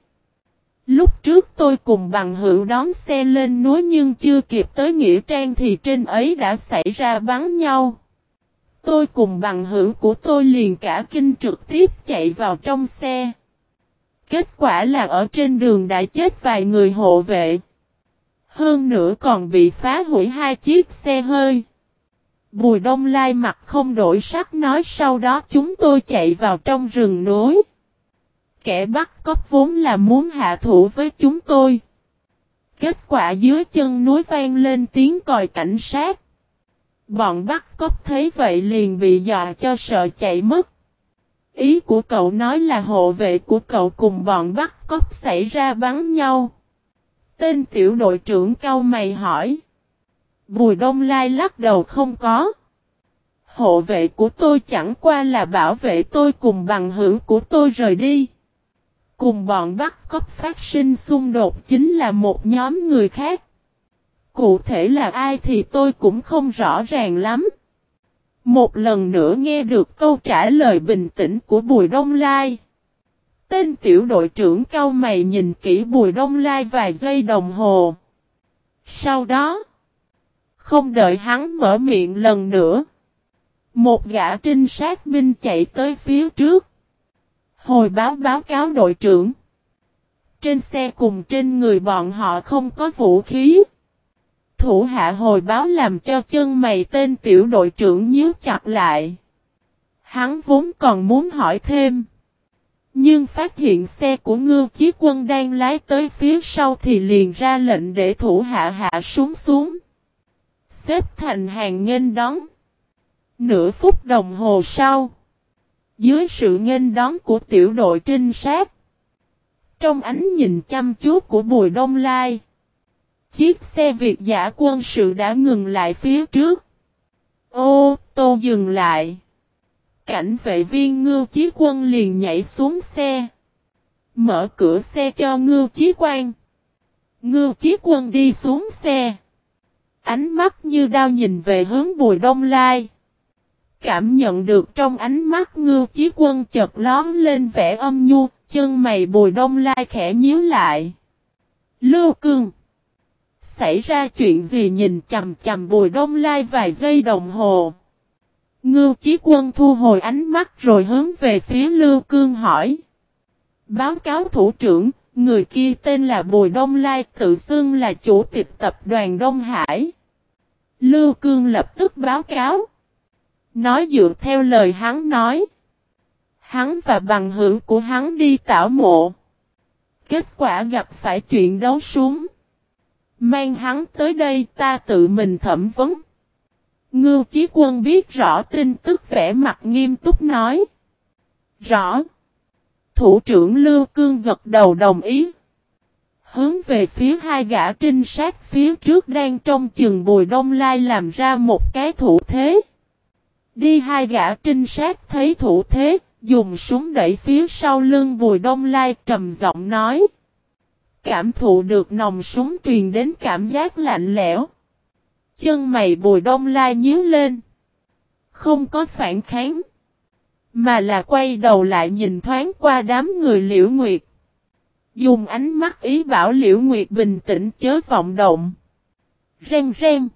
Lúc trước tôi cùng bằng hữu đón xe lên núi nhưng chưa kịp tới Nghĩa Trang thì trên ấy đã xảy ra bắn nhau. Tôi cùng bằng hữu của tôi liền cả kinh trực tiếp chạy vào trong xe. Kết quả là ở trên đường đã chết vài người hộ vệ. Hơn nữa còn bị phá hủy hai chiếc xe hơi. Bùi đông lai mặt không đổi sắc nói sau đó chúng tôi chạy vào trong rừng núi. Kẻ bắt cóc vốn là muốn hạ thủ với chúng tôi. Kết quả dưới chân núi vang lên tiếng còi cảnh sát. Bọn bắt cóc thấy vậy liền bị dọa cho sợ chạy mất. Ý của cậu nói là hộ vệ của cậu cùng bọn bắt cóc xảy ra bắn nhau. Tên tiểu đội trưởng cao mày hỏi. Bùi đông lai lắc đầu không có. Hộ vệ của tôi chẳng qua là bảo vệ tôi cùng bằng hữu của tôi rời đi. Cùng bọn bắt cóc phát sinh xung đột chính là một nhóm người khác. Cụ thể là ai thì tôi cũng không rõ ràng lắm. Một lần nữa nghe được câu trả lời bình tĩnh của Bùi Đông Lai. Tên tiểu đội trưởng cao mày nhìn kỹ Bùi Đông Lai vài giây đồng hồ. Sau đó, không đợi hắn mở miệng lần nữa. Một gã trinh sát binh chạy tới phía trước. Hồi báo báo cáo đội trưởng. Trên xe cùng trên người bọn họ không có vũ khí. Thủ hạ hồi báo làm cho chân mày tên tiểu đội trưởng nhíu chặt lại. Hắn vốn còn muốn hỏi thêm. Nhưng phát hiện xe của ngư chí quân đang lái tới phía sau thì liền ra lệnh để thủ hạ hạ súng xuống. Xếp thành hàng nghênh đón. Nửa phút đồng hồ sau. Dưới sự nghênh đón của tiểu đội trinh sát. Trong ánh nhìn chăm chú của Bùi Đông Lai. Chiếc xe Việt giả quân sự đã ngừng lại phía trước. Ô tô dừng lại. Cảnh vệ viên ngưu chí quân liền nhảy xuống xe. Mở cửa xe cho ngưu chí quan. Ngưu chí quân đi xuống xe. Ánh mắt như đao nhìn về hướng bùi đông lai. Cảm nhận được trong ánh mắt ngưu chí quân chợt lón lên vẻ âm nhu, chân mày bùi đông lai khẽ nhíu lại. Lưu cương. Xảy ra chuyện gì nhìn chầm chầm bùi đông lai vài giây đồng hồ. Ngưu chí quân thu hồi ánh mắt rồi hướng về phía Lưu Cương hỏi. Báo cáo thủ trưởng, người kia tên là Bùi Đông Lai tự xưng là chủ tịch tập đoàn Đông Hải. Lưu Cương lập tức báo cáo. Nói dựa theo lời hắn nói. Hắn và bằng hữu của hắn đi tảo mộ. Kết quả gặp phải chuyện đấu súng. Mang hắn tới đây ta tự mình thẩm vấn. Ngưu Chí Quân biết rõ tin tức vẻ mặt nghiêm túc nói. Rõ. Thủ trưởng Lưu Cương gật đầu đồng ý. Hướng về phía hai gã trinh sát phía trước đang trong chừng bùi đông lai làm ra một cái thủ thế. Đi hai gã trinh sát thấy thủ thế, dùng súng đẩy phía sau lưng bùi đông lai trầm giọng nói. Cảm thụ được nòng súng truyền đến cảm giác lạnh lẽo. Chân mày bùi đông lai nhíu lên. Không có phản kháng. Mà là quay đầu lại nhìn thoáng qua đám người liễu nguyệt. Dùng ánh mắt ý bảo liễu nguyệt bình tĩnh chớ vọng động. reng reng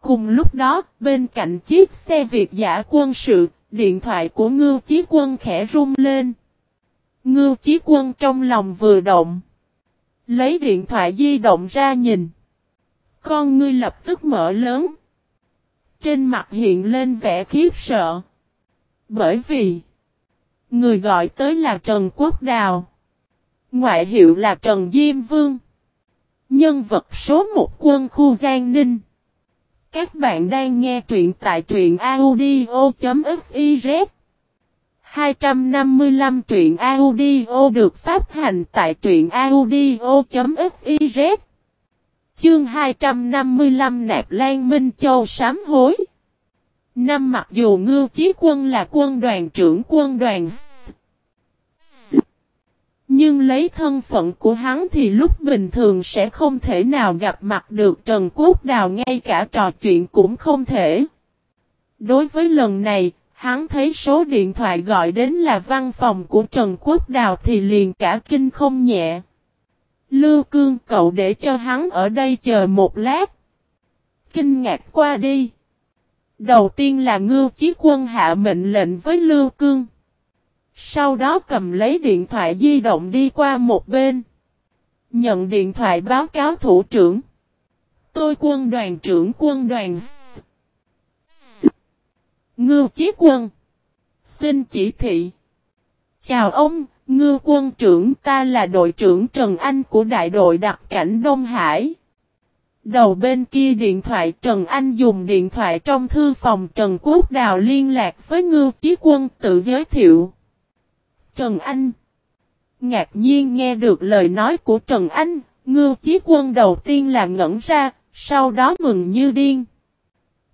Cùng lúc đó, bên cạnh chiếc xe Việt giả quân sự, điện thoại của ngưu chí quân khẽ rung lên. Ngưu chí quân trong lòng vừa động. Lấy điện thoại di động ra nhìn. Con ngươi lập tức mở lớn. Trên mặt hiện lên vẻ khiếp sợ. Bởi vì, người gọi tới là Trần Quốc Đào. Ngoại hiệu là Trần Diêm Vương. Nhân vật số một quân khu Giang Ninh. Các bạn đang nghe truyện tại truyện audio.fif 255 truyện audio được phát hành tại truyện audio.fiz Chương 255 Nạp Lan Minh Châu sám hối. Năm mặc dù Ngưu Chí Quân là quân đoàn trưởng quân đoàn Nhưng lấy thân phận của hắn thì lúc bình thường sẽ không thể nào gặp mặt được Trần Quốc Đào ngay cả trò chuyện cũng không thể. Đối với lần này, hắn thấy số điện thoại gọi đến là văn phòng của Trần Quốc Đào thì liền cả kinh không nhẹ. Lưu Cương, cậu để cho hắn ở đây chờ một lát. Kinh ngạc qua đi. Đầu tiên là Ngưu Chí Quân hạ mệnh lệnh với Lưu Cương. Sau đó cầm lấy điện thoại di động đi qua một bên. Nhận điện thoại báo cáo thủ trưởng. Tôi quân đoàn trưởng quân đoàn Ngưu Chí Quân. Xin chỉ thị. Chào ông, Ngư quân trưởng ta là đội trưởng Trần Anh của đại đội đặc cảnh Đông Hải. Đầu bên kia điện thoại Trần Anh dùng điện thoại trong thư phòng Trần Quốc Đào liên lạc với Ngư Chí Quân tự giới thiệu. Trần Anh Ngạc nhiên nghe được lời nói của Trần Anh, Ngư Chí Quân đầu tiên là ngẩn ra, sau đó mừng như điên.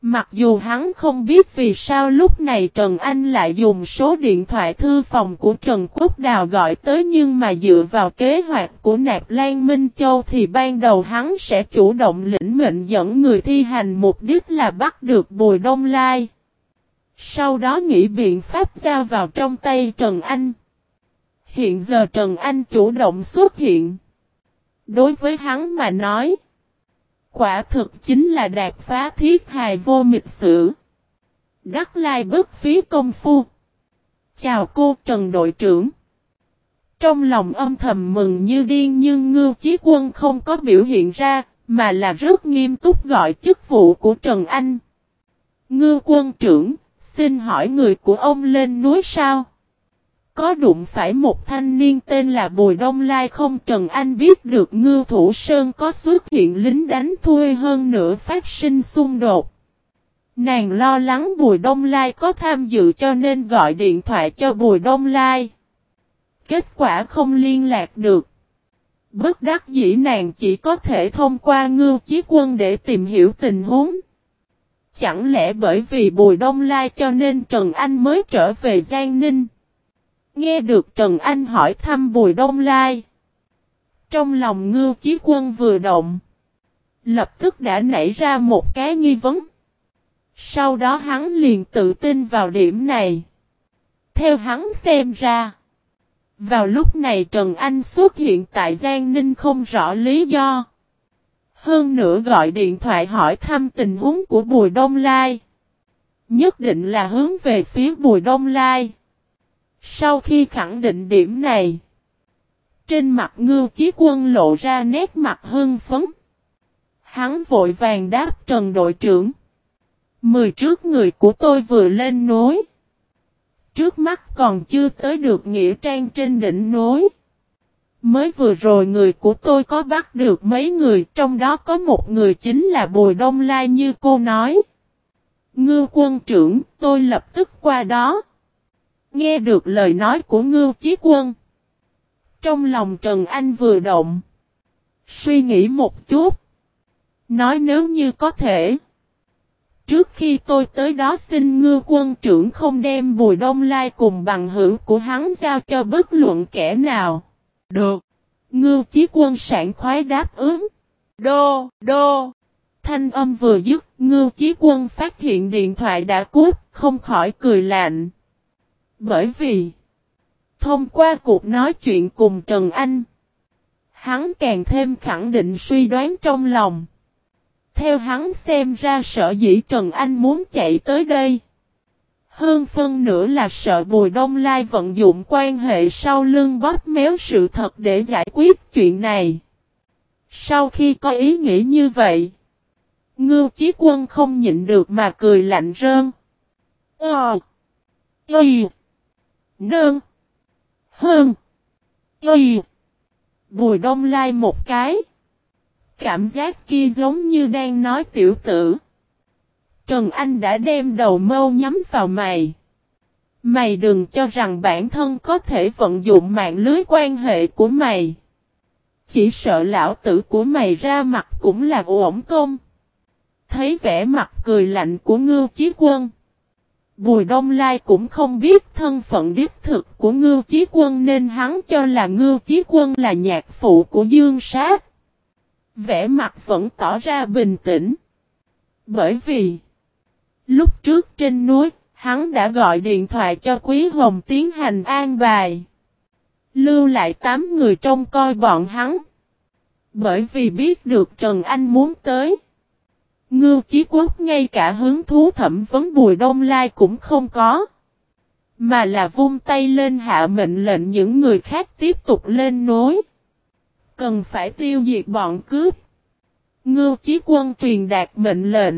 Mặc dù hắn không biết vì sao lúc này Trần Anh lại dùng số điện thoại thư phòng của Trần Quốc Đào gọi tới nhưng mà dựa vào kế hoạch của Nạp Lan Minh Châu thì ban đầu hắn sẽ chủ động lĩnh mệnh dẫn người thi hành mục đích là bắt được Bùi Đông Lai. Sau đó nghĩ biện pháp giao vào trong tay Trần Anh. Hiện giờ Trần Anh chủ động xuất hiện. Đối với hắn mà nói. Quả thực chính là đạt phá thiết hài vô mịch sử. Đắc lai bất phí công phu. Chào cô Trần đội trưởng. Trong lòng âm thầm mừng như điên nhưng ngưu chí quân không có biểu hiện ra, mà là rất nghiêm túc gọi chức vụ của Trần Anh. Ngưu quân trưởng, xin hỏi người của ông lên núi sao? Có đụng phải một thanh niên tên là Bùi Đông Lai không Trần Anh biết được Ngưu Thủ Sơn có xuất hiện lính đánh thuê hơn nữa phát sinh xung đột. Nàng lo lắng Bùi Đông Lai có tham dự cho nên gọi điện thoại cho Bùi Đông Lai. Kết quả không liên lạc được. Bất đắc dĩ nàng chỉ có thể thông qua ngưu chí quân để tìm hiểu tình huống. Chẳng lẽ bởi vì Bùi Đông Lai cho nên Trần Anh mới trở về Giang Ninh? Nghe được Trần Anh hỏi thăm Bùi Đông Lai. Trong lòng ngưu chí quân vừa động. Lập tức đã nảy ra một cái nghi vấn. Sau đó hắn liền tự tin vào điểm này. Theo hắn xem ra. Vào lúc này Trần Anh xuất hiện tại Giang Ninh không rõ lý do. Hơn nữa gọi điện thoại hỏi thăm tình huống của Bùi Đông Lai. Nhất định là hướng về phía Bùi Đông Lai. Sau khi khẳng định điểm này. Trên mặt ngưu chí quân lộ ra nét mặt hưng phấn. Hắn vội vàng đáp Trần đội trưởng. Mười trước người của tôi vừa lên núi, Trước mắt còn chưa tới được nghĩa trang trên đỉnh núi, Mới vừa rồi người của tôi có bắt được mấy người, trong đó có một người chính là Bùi Đông Lai như cô nói. ngư quân trưởng, tôi lập tức qua đó. Nghe được lời nói của Ngưu Chí Quân. Trong lòng Trần Anh vừa động. Suy nghĩ một chút. Nói nếu như có thể. Trước khi tôi tới đó xin ngư quân trưởng không đem Bùi Đông Lai cùng bằng hữu của hắn giao cho bất luận kẻ nào. Được. Ngư chí quân sản khoái đáp ứng. Đô, đô. Thanh âm vừa dứt, ngư chí quân phát hiện điện thoại đã cút, không khỏi cười lạnh. Bởi vì, thông qua cuộc nói chuyện cùng Trần Anh, hắn càng thêm khẳng định suy đoán trong lòng. Theo hắn xem ra sợ dĩ Trần Anh muốn chạy tới đây. Hơn phân nữa là sợ Bùi Đông Lai vận dụng quan hệ sau lưng bóp méo sự thật để giải quyết chuyện này. Sau khi có ý nghĩ như vậy, Ngưu Chí Quân không nhịn được mà cười lạnh rơn. Ờ. Y. Nương. Hơn. Y. Bùi Đông Lai một cái. Cảm giác kia giống như đang nói tiểu tử. Trần Anh đã đem đầu mâu nhắm vào mày. Mày đừng cho rằng bản thân có thể vận dụng mạng lưới quan hệ của mày. Chỉ sợ lão tử của mày ra mặt cũng là ổn công. Thấy vẻ mặt cười lạnh của ngưu chí quân. Bùi Đông Lai cũng không biết thân phận đích thực của ngưu chí quân nên hắn cho là ngưu chí quân là nhạc phụ của Dương Sát vẻ mặt vẫn tỏ ra bình tĩnh. Bởi vì, lúc trước trên núi, hắn đã gọi điện thoại cho Quý Hồng tiến hành an bài. Lưu lại 8 người trông coi bọn hắn. Bởi vì biết được Trần Anh muốn tới. Ngưu Chí Quốc ngay cả hướng thú thẩm vấn Bùi Đông Lai cũng không có. Mà là vung tay lên hạ mệnh lệnh những người khác tiếp tục lên nối cần phải tiêu diệt bọn cướp. Ngưu Chí Quân truyền đạt mệnh lệnh.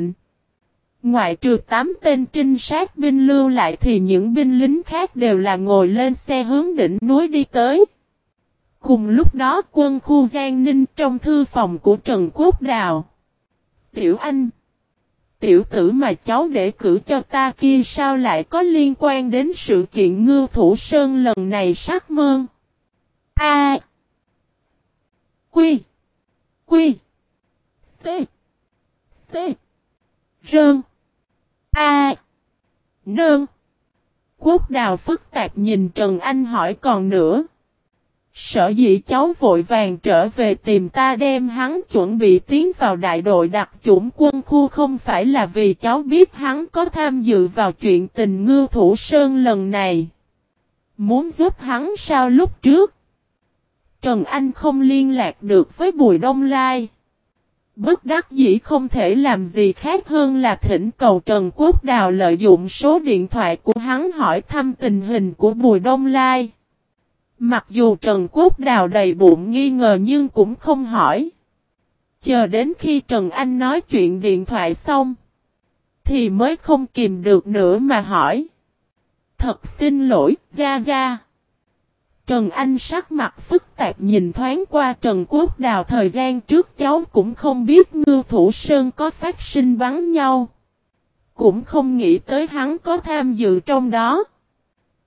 Ngoại trừ 8 tên trinh sát binh lưu lại thì những binh lính khác đều là ngồi lên xe hướng đỉnh núi đi tới. Cùng lúc đó, quân khu Giang Ninh trong thư phòng của Trần Quốc Đào. Tiểu Anh. Tiểu tử mà cháu để cử cho ta kia sao lại có liên quan đến sự kiện ngưu thủ sơn lần này sát mơn. A. Quy. Quy. T. T. Rơn. A. Nơn. Quốc đào phức tạp nhìn Trần Anh hỏi còn nữa. Sở dĩ cháu vội vàng trở về tìm ta đem hắn chuẩn bị tiến vào đại đội đặc chủng quân khu không phải là vì cháu biết hắn có tham dự vào chuyện tình ngư thủ sơn lần này. Muốn giúp hắn sao lúc trước? Trần Anh không liên lạc được với Bùi Đông Lai. Bất đắc dĩ không thể làm gì khác hơn là thỉnh cầu Trần Quốc Đào lợi dụng số điện thoại của hắn hỏi thăm tình hình của Bùi Đông Lai. Mặc dù Trần Quốc Đào đầy bụng nghi ngờ nhưng cũng không hỏi. Chờ đến khi Trần Anh nói chuyện điện thoại xong. Thì mới không kìm được nữa mà hỏi. Thật xin lỗi, Gia Gia. Trần Anh sắc mặt phức tạp nhìn thoáng qua Trần Quốc Đào thời gian trước cháu cũng không biết ngư thủ sơn có phát sinh bắn nhau. Cũng không nghĩ tới hắn có tham dự trong đó.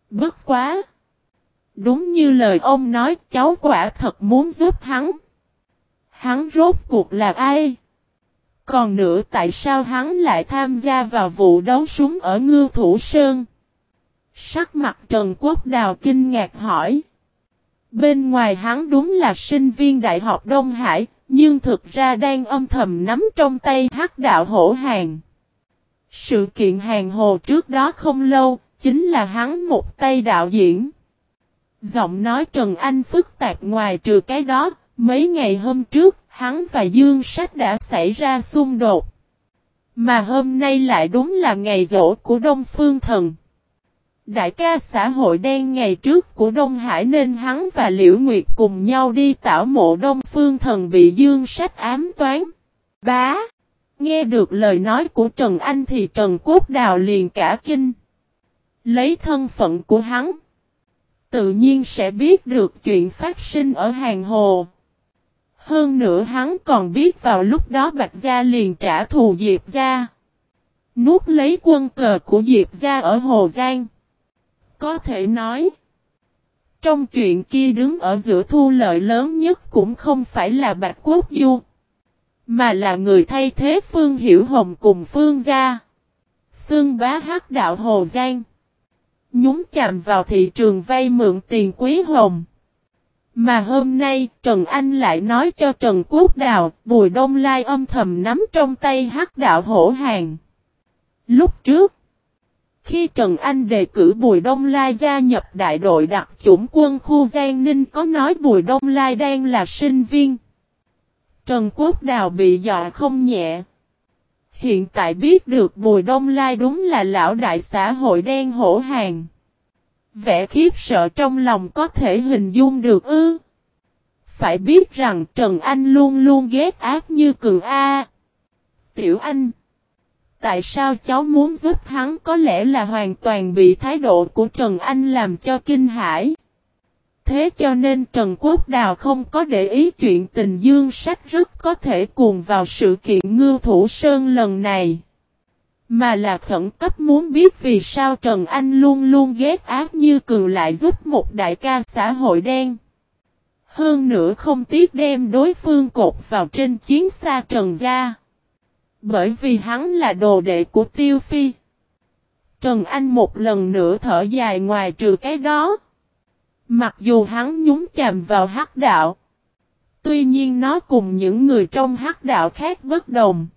Bất quá. Đúng như lời ông nói cháu quả thật muốn giúp hắn. Hắn rốt cuộc là ai? Còn nữa tại sao hắn lại tham gia vào vụ đấu súng ở Ngư Thủ Sơn? Sắc mặt Trần Quốc Đào kinh ngạc hỏi. Bên ngoài hắn đúng là sinh viên Đại học Đông Hải, nhưng thực ra đang âm thầm nắm trong tay hắc đạo hổ hàng. Sự kiện hàng hồ trước đó không lâu, chính là hắn một tay đạo diễn. Giọng nói Trần Anh phức tạp ngoài trừ cái đó, mấy ngày hôm trước, hắn và Dương Sách đã xảy ra xung đột. Mà hôm nay lại đúng là ngày rỗ của Đông Phương Thần. Đại ca xã hội đen ngày trước của Đông Hải nên hắn và Liễu Nguyệt cùng nhau đi tảo mộ Đông Phương Thần bị Dương Sách ám toán. Bá! Nghe được lời nói của Trần Anh thì Trần Quốc Đào liền cả kinh. Lấy thân phận của hắn. Tự nhiên sẽ biết được chuyện phát sinh ở hàng hồ. Hơn nữa hắn còn biết vào lúc đó Bạch Gia liền trả thù Diệp Gia. Nuốt lấy quân cờ của Diệp Gia ở Hồ Giang. Có thể nói. Trong chuyện kia đứng ở giữa thu lợi lớn nhất cũng không phải là Bạch Quốc Du. Mà là người thay thế Phương Hiểu Hồng cùng Phương Gia. Xương bá hắc đạo Hồ Giang. Nhúng chạm vào thị trường vay mượn tiền quý hồng. Mà hôm nay Trần Anh lại nói cho Trần Quốc Đào, Bùi Đông Lai âm thầm nắm trong tay hắc đạo hổ hàng. Lúc trước, khi Trần Anh đề cử Bùi Đông Lai gia nhập đại đội đặc chủng quân khu Giang Ninh có nói Bùi Đông Lai đang là sinh viên. Trần Quốc Đào bị dọa không nhẹ. Hiện tại biết được Bùi Đông Lai đúng là lão đại xã hội đen hổ hàng. Vẻ khiếp sợ trong lòng có thể hình dung được ư. Phải biết rằng Trần Anh luôn luôn ghét ác như cường A. Tiểu Anh. Tại sao cháu muốn giúp hắn có lẽ là hoàn toàn bị thái độ của Trần Anh làm cho kinh hãi. Thế cho nên Trần Quốc Đào không có để ý chuyện tình dương sách rất có thể cuồng vào sự kiện ngư thủ sơn lần này. Mà là khẩn cấp muốn biết vì sao Trần Anh luôn luôn ghét ác như cường lại giúp một đại ca xã hội đen. Hơn nữa không tiếc đem đối phương cột vào trên chiến xa Trần Gia. Bởi vì hắn là đồ đệ của Tiêu Phi. Trần Anh một lần nữa thở dài ngoài trừ cái đó. Mặc dù hắn nhúng chàm vào hắc đạo. Tuy nhiên nó cùng những người trong hắc đạo khác bất đồng.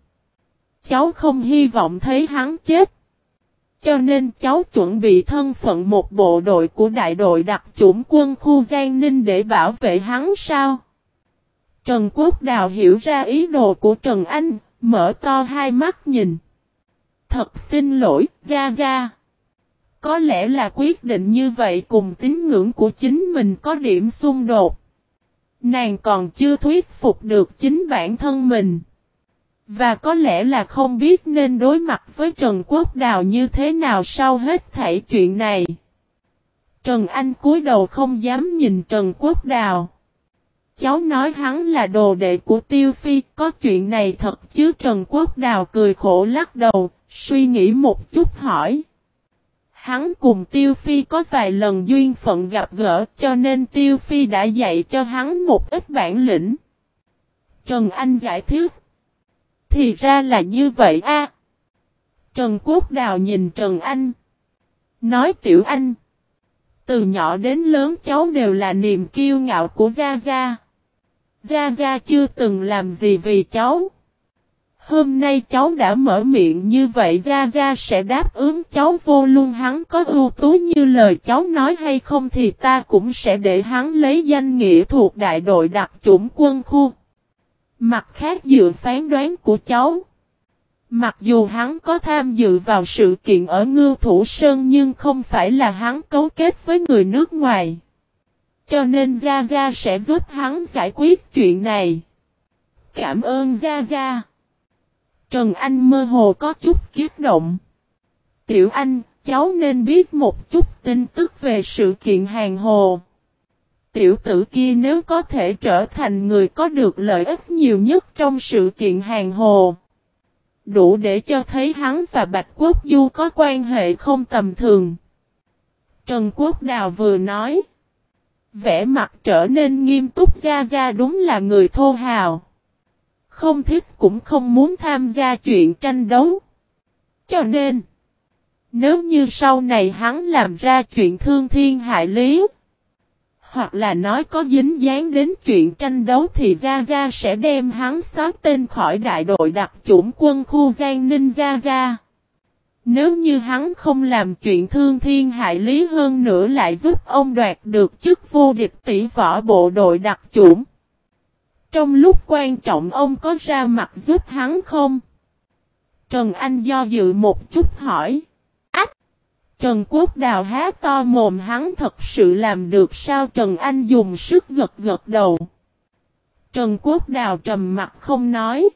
Cháu không hy vọng thấy hắn chết. Cho nên cháu chuẩn bị thân phận một bộ đội của đại đội đặc chủng quân khu Giang Ninh để bảo vệ hắn sao? Trần Quốc Đào hiểu ra ý đồ của Trần Anh, mở to hai mắt nhìn. Thật xin lỗi, Gia Gia. Có lẽ là quyết định như vậy cùng tín ngưỡng của chính mình có điểm xung đột. Nàng còn chưa thuyết phục được chính bản thân mình. Và có lẽ là không biết nên đối mặt với Trần Quốc Đào như thế nào sau hết thảy chuyện này. Trần Anh cúi đầu không dám nhìn Trần Quốc Đào. Cháu nói hắn là đồ đệ của Tiêu Phi, có chuyện này thật chứ Trần Quốc Đào cười khổ lắc đầu, suy nghĩ một chút hỏi. Hắn cùng Tiêu Phi có vài lần duyên phận gặp gỡ, cho nên Tiêu Phi đã dạy cho hắn một ít bản lĩnh. Trần Anh giải thích. Thì ra là như vậy a. Trần Quốc Đào nhìn Trần Anh. Nói, Tiểu Anh. Từ nhỏ đến lớn cháu đều là niềm kiêu ngạo của Gia Gia. Gia Gia chưa từng làm gì vì cháu. Hôm nay cháu đã mở miệng như vậy, Gia Gia sẽ đáp ứng cháu vô luôn hắn có ưu tú như lời cháu nói hay không thì ta cũng sẽ để hắn lấy danh nghĩa thuộc đại đội đặc chủng quân khu. Mặt khác dựa phán đoán của cháu. Mặc dù hắn có tham dự vào sự kiện ở Ngưu Thủ Sơn nhưng không phải là hắn cấu kết với người nước ngoài. Cho nên Gia Gia sẽ giúp hắn giải quyết chuyện này. Cảm ơn Gia Gia. Trần Anh mơ hồ có chút kiết động. Tiểu Anh, cháu nên biết một chút tin tức về sự kiện hàng hồ. Tiểu tử kia nếu có thể trở thành người có được lợi ích nhiều nhất trong sự kiện hàng hồ. Đủ để cho thấy hắn và Bạch Quốc Du có quan hệ không tầm thường. Trần Quốc Đào vừa nói. Vẻ mặt trở nên nghiêm túc ra ra đúng là người thô hào. Không thích cũng không muốn tham gia chuyện tranh đấu. Cho nên, nếu như sau này hắn làm ra chuyện thương thiên hại lý, hoặc là nói có dính dáng đến chuyện tranh đấu thì Gia Gia sẽ đem hắn xóa tên khỏi đại đội đặc chủng quân khu Giang Ninh Gia Gia. Nếu như hắn không làm chuyện thương thiên hại lý hơn nữa lại giúp ông đoạt được chức vô địch tỷ võ bộ đội đặc chủng. Trong lúc quan trọng ông có ra mặt giúp hắn không? Trần Anh do dự một chút hỏi. Ách! Trần Quốc Đào há to mồm hắn thật sự làm được sao Trần Anh dùng sức gật gật đầu. Trần Quốc Đào trầm mặt không nói.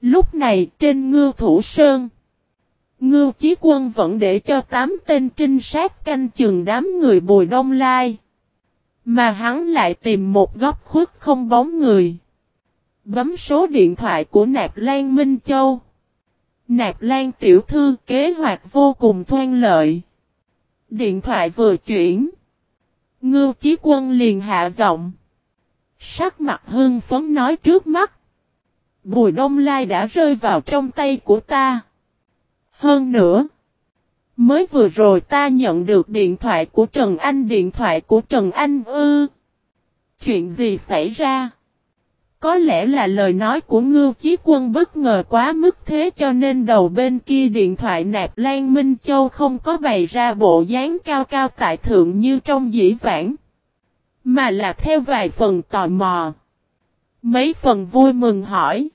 Lúc này trên ngư thủ sơn. Ngưu Chí Quân vẫn để cho tám tên trinh sát canh chừng đám người Bùi Đông Lai. Mà hắn lại tìm một góc khuất không bóng người. Bấm số điện thoại của Nạp Lan Minh Châu. Nạp Lan tiểu thư kế hoạch vô cùng thoan lợi. Điện thoại vừa chuyển. Ngưu Chí Quân liền hạ giọng. Sắc mặt hưng phấn nói trước mắt. Bùi Đông Lai đã rơi vào trong tay của ta. Hơn nữa, mới vừa rồi ta nhận được điện thoại của Trần Anh, điện thoại của Trần Anh ư. Chuyện gì xảy ra? Có lẽ là lời nói của Ngưu Chí Quân bất ngờ quá mức thế cho nên đầu bên kia điện thoại nạp Lan Minh Châu không có bày ra bộ dáng cao cao tại thượng như trong dĩ vãng. Mà là theo vài phần tò mò. Mấy phần vui mừng hỏi.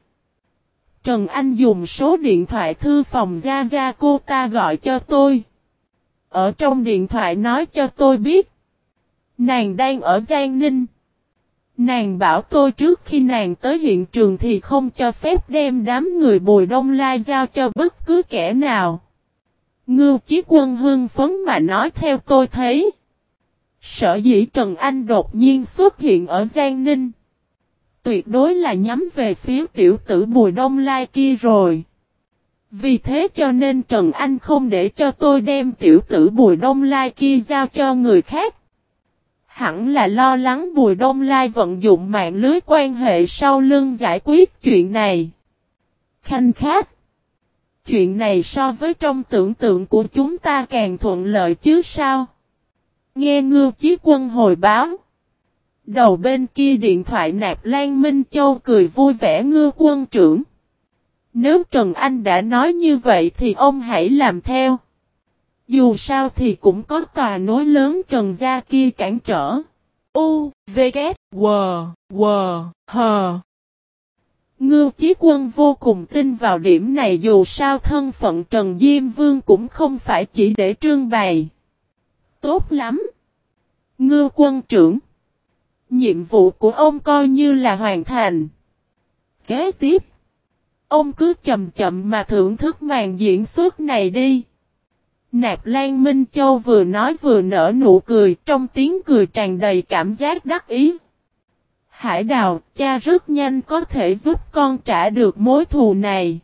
Trần Anh dùng số điện thoại thư phòng ra ra cô ta gọi cho tôi. Ở trong điện thoại nói cho tôi biết. Nàng đang ở Giang Ninh. Nàng bảo tôi trước khi nàng tới hiện trường thì không cho phép đem đám người bùi đông lai giao cho bất cứ kẻ nào. Ngưu Chí Quân hưng phấn mà nói theo tôi thấy. Sở dĩ Trần Anh đột nhiên xuất hiện ở Giang Ninh tuyệt đối là nhắm về phía tiểu tử Bùi Đông Lai kia rồi. Vì thế cho nên Trần Anh không để cho tôi đem tiểu tử Bùi Đông Lai kia giao cho người khác. Hẳn là lo lắng Bùi Đông Lai vận dụng mạng lưới quan hệ sau lưng giải quyết chuyện này. Khanh khát. Chuyện này so với trong tưởng tượng của chúng ta càng thuận lợi chứ sao? Nghe ngư chí quân hồi báo. Đầu bên kia điện thoại nạp Lan Minh Châu cười vui vẻ ngư quân trưởng. Nếu Trần Anh đã nói như vậy thì ông hãy làm theo. Dù sao thì cũng có tòa nối lớn Trần Gia kia cản trở. U, V, K, W, W, H. Ngưu Chí Quân vô cùng tin vào điểm này dù sao thân phận Trần Diêm Vương cũng không phải chỉ để trương bày. Tốt lắm. Ngưu quân trưởng. Nhiệm vụ của ông coi như là hoàn thành. Kế tiếp. Ông cứ chậm chậm mà thưởng thức màn diễn xuất này đi. Nạp Lan Minh Châu vừa nói vừa nở nụ cười trong tiếng cười tràn đầy cảm giác đắc ý. Hải đào, cha rất nhanh có thể giúp con trả được mối thù này.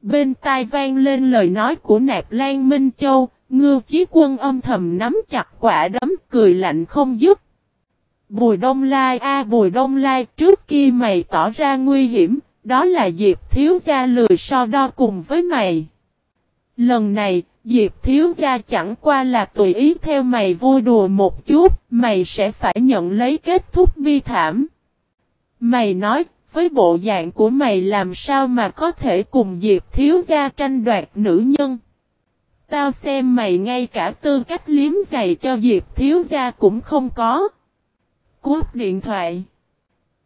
Bên tai vang lên lời nói của Nạp Lan Minh Châu, ngưu chí quân âm thầm nắm chặt quả đấm cười lạnh không dứt. Bùi Đông Lai a Bùi Đông Lai trước kia mày tỏ ra nguy hiểm, đó là Diệp Thiếu Gia lười so đo cùng với mày. Lần này, Diệp Thiếu Gia chẳng qua là tùy ý theo mày vui đùa một chút, mày sẽ phải nhận lấy kết thúc bi thảm. Mày nói, với bộ dạng của mày làm sao mà có thể cùng Diệp Thiếu Gia tranh đoạt nữ nhân. Tao xem mày ngay cả tư cách liếm giày cho Diệp Thiếu Gia cũng không có cúp điện thoại.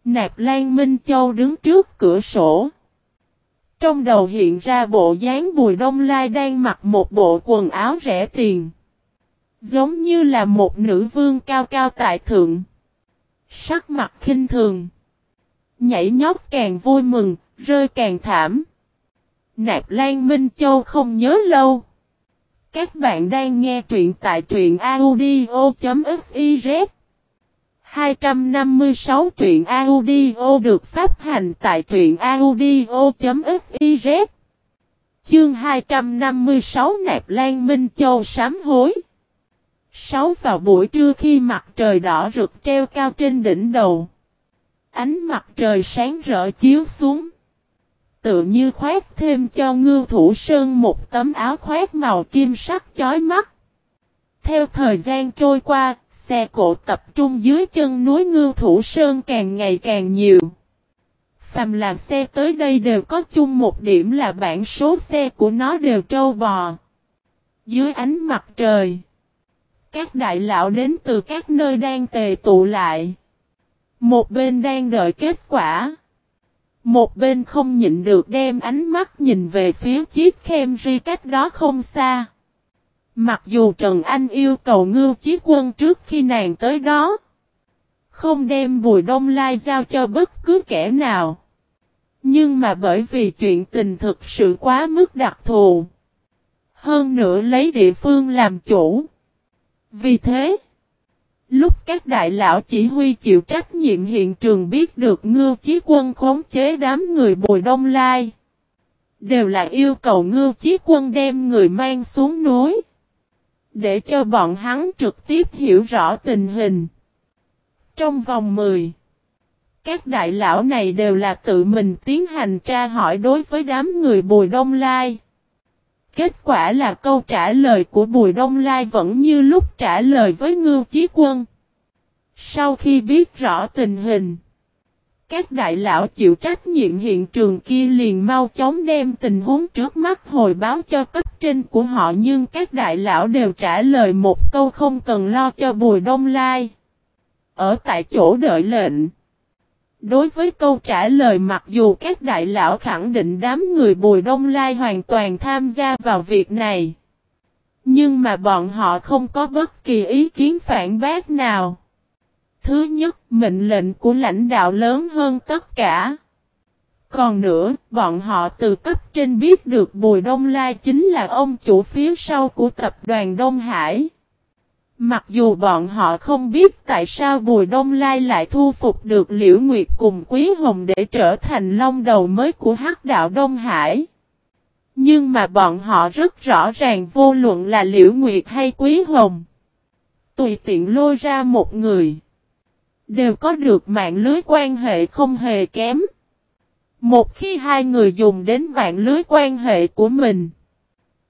Nạp Lan Minh Châu đứng trước cửa sổ. Trong đầu hiện ra bộ dáng Bùi Đông Lai đang mặc một bộ quần áo rẻ tiền. Giống như là một nữ vương cao cao tại thượng. Sắc mặt khinh thường. Nhảy nhót càng vui mừng, rơi càng thảm. Nạp Lan Minh Châu không nhớ lâu. Các bạn đang nghe truyện tại truyện audio.fif 256 truyện audio được phát hành tại truyện audio.fiz Chương 256 Nạp Lan Minh Châu sám hối Sáu vào buổi trưa khi mặt trời đỏ rực treo cao trên đỉnh đầu. Ánh mặt trời sáng rỡ chiếu xuống. Tự như khoét thêm cho ngư thủ sơn một tấm áo khoét màu kim sắc chói mắt. Theo thời gian trôi qua, xe cộ tập trung dưới chân núi ngư thủ sơn càng ngày càng nhiều. Phàm là xe tới đây đều có chung một điểm là bản số xe của nó đều trâu bò. Dưới ánh mặt trời, các đại lão đến từ các nơi đang tề tụ lại. Một bên đang đợi kết quả. Một bên không nhịn được đem ánh mắt nhìn về phía chiếc Camry cách đó không xa. Mặc dù Trần Anh yêu cầu ngưu chí quân trước khi nàng tới đó. Không đem Bùi Đông Lai giao cho bất cứ kẻ nào. Nhưng mà bởi vì chuyện tình thực sự quá mức đặc thù. Hơn nữa lấy địa phương làm chủ. Vì thế, lúc các đại lão chỉ huy chịu trách nhiệm hiện trường biết được ngưu chí quân khống chế đám người bùi đông lai. Đều là yêu cầu ngưu chí quân đem người mang xuống núi. Để cho bọn hắn trực tiếp hiểu rõ tình hình. Trong vòng 10 các đại lão này đều là tự mình tiến hành tra hỏi đối với đám người Bùi Đông Lai. Kết quả là câu trả lời của Bùi Đông Lai vẫn như lúc trả lời với Ngưu Chí Quân. Sau khi biết rõ tình hình, các đại lão chịu trách nhiệm hiện trường kia liền mau chóng đem tình huống trước mắt hồi báo cho cấp trên của họ, nhưng các đại lão đều trả lời một câu không cần lo cho Bùi Đông Lai. Ở tại chỗ đợi lệnh. Đối với câu trả lời, mặc dù các đại lão khẳng định đám người Bùi Đông Lai hoàn toàn tham gia vào việc này. Nhưng mà bọn họ không có bất kỳ ý kiến phản bác nào. Thứ nhất, mệnh lệnh của lãnh đạo lớn hơn tất cả. Còn nữa, bọn họ từ cấp trên biết được Bùi Đông Lai chính là ông chủ phía sau của tập đoàn Đông Hải. Mặc dù bọn họ không biết tại sao Bùi Đông Lai lại thu phục được Liễu Nguyệt cùng Quý Hồng để trở thành long đầu mới của hắc đạo Đông Hải. Nhưng mà bọn họ rất rõ ràng vô luận là Liễu Nguyệt hay Quý Hồng. Tùy tiện lôi ra một người. Đều có được mạng lưới quan hệ không hề kém. Một khi hai người dùng đến mạng lưới quan hệ của mình.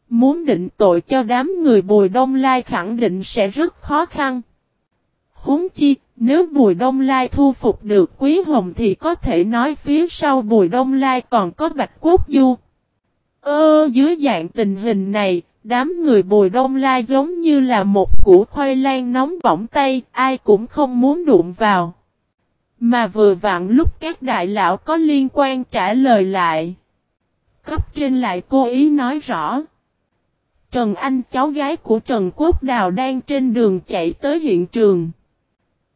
Muốn định tội cho đám người Bùi Đông Lai khẳng định sẽ rất khó khăn. Huống chi, nếu Bùi Đông Lai thu phục được Quý Hồng thì có thể nói phía sau Bùi Đông Lai còn có Bạch Quốc Du. Ơ dưới dạng tình hình này, đám người Bùi Đông Lai giống như là một củ khoai lang nóng bỏng tay, ai cũng không muốn đụng vào. Mà vừa vặn lúc các đại lão có liên quan trả lời lại. Cấp trên lại cố ý nói rõ. Trần Anh cháu gái của Trần Quốc Đào đang trên đường chạy tới hiện trường.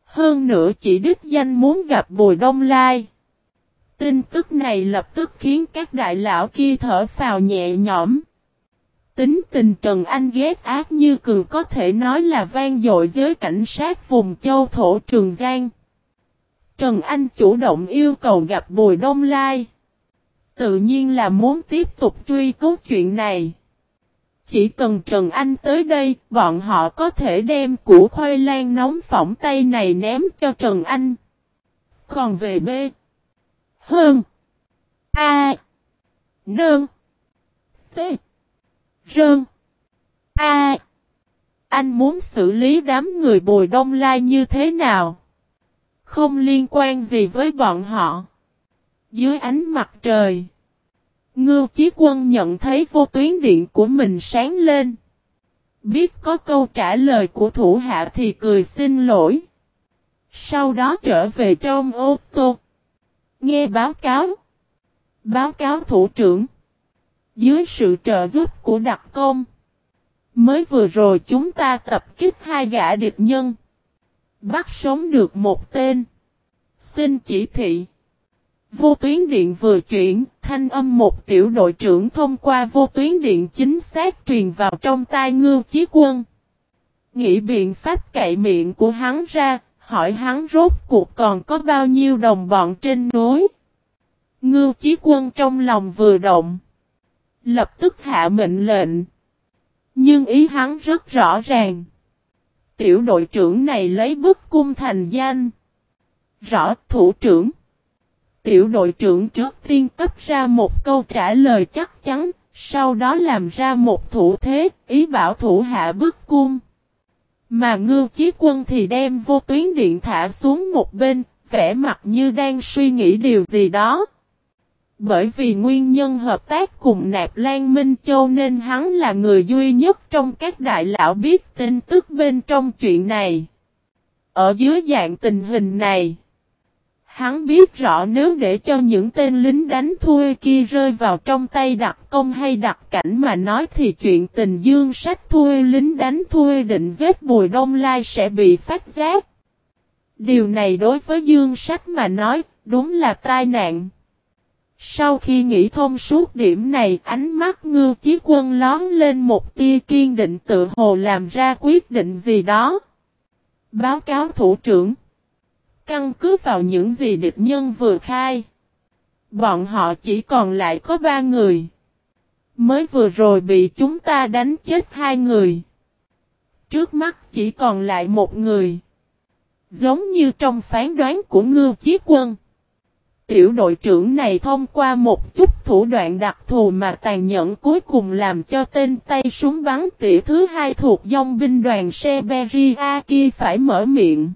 Hơn nữa chỉ đích danh muốn gặp Bùi Đông Lai. Tin tức này lập tức khiến các đại lão kia thở phào nhẹ nhõm. Tính tình Trần Anh ghét ác như cường có thể nói là vang dội giới cảnh sát vùng châu thổ Trường Giang. Trần Anh chủ động yêu cầu gặp Bùi Đông Lai. Tự nhiên là muốn tiếp tục truy cứu chuyện này. Chỉ cần Trần Anh tới đây, bọn họ có thể đem củ khoai lang nóng phỏng tay này ném cho Trần Anh. Còn về B. Hơn. A. Nương. T. Rơn. A. Anh muốn xử lý đám người bồi đông lai như thế nào? Không liên quan gì với bọn họ. Dưới ánh mặt trời. Ngưu Chí Quân nhận thấy vô tuyến điện của mình sáng lên. Biết có câu trả lời của thủ hạ thì cười xin lỗi. Sau đó trở về trong ô tô. Nghe báo cáo. Báo cáo thủ trưởng. Dưới sự trợ giúp của đặc công. Mới vừa rồi chúng ta tập kích hai gã địch nhân. Bắt sống được một tên. Xin chỉ thị. Vô tuyến điện vừa chuyển, thanh âm một tiểu đội trưởng thông qua vô tuyến điện chính xác truyền vào trong tai ngưu chí quân. Nghĩ biện pháp cậy miệng của hắn ra, hỏi hắn rốt cuộc còn có bao nhiêu đồng bọn trên núi. Ngưu chí quân trong lòng vừa động. Lập tức hạ mệnh lệnh. Nhưng ý hắn rất rõ ràng. tiểu đội trưởng này lấy bức cung thành danh. Rõ thủ trưởng. Tiểu đội trưởng trước tiên cấp ra một câu trả lời chắc chắn, sau đó làm ra một thủ thế, ý bảo thủ hạ bức cung. Mà ngưu chí quân thì đem vô tuyến điện thả xuống một bên, vẻ mặt như đang suy nghĩ điều gì đó. Bởi vì nguyên nhân hợp tác cùng Nạp Lan Minh Châu nên hắn là người duy nhất trong các đại lão biết tin tức bên trong chuyện này. Ở dưới dạng tình hình này, hắn biết rõ nếu để cho những tên lính đánh thuê kia rơi vào trong tay đặc công hay đặc cảnh mà nói thì chuyện tình dương sách thua lính đánh thua định giết Bùi Đông Lai sẽ bị phát giác. Điều này đối với dương sách mà nói đúng là tai nạn. Sau khi nghĩ thông suốt điểm này, ánh mắt ngư chí quân lón lên một tia kiên định tự hồ làm ra quyết định gì đó. Báo cáo thủ trưởng. Căn cứ vào những gì địch nhân vừa khai. Bọn họ chỉ còn lại có ba người. Mới vừa rồi bị chúng ta đánh chết hai người. Trước mắt chỉ còn lại một người. Giống như trong phán đoán của ngư chí quân. Tiểu đội trưởng này thông qua một chút thủ đoạn đặc thù mà tàn nhẫn cuối cùng làm cho tên tay súng bắn tỉa thứ hai thuộc dòng binh đoàn seberia kia phải mở miệng.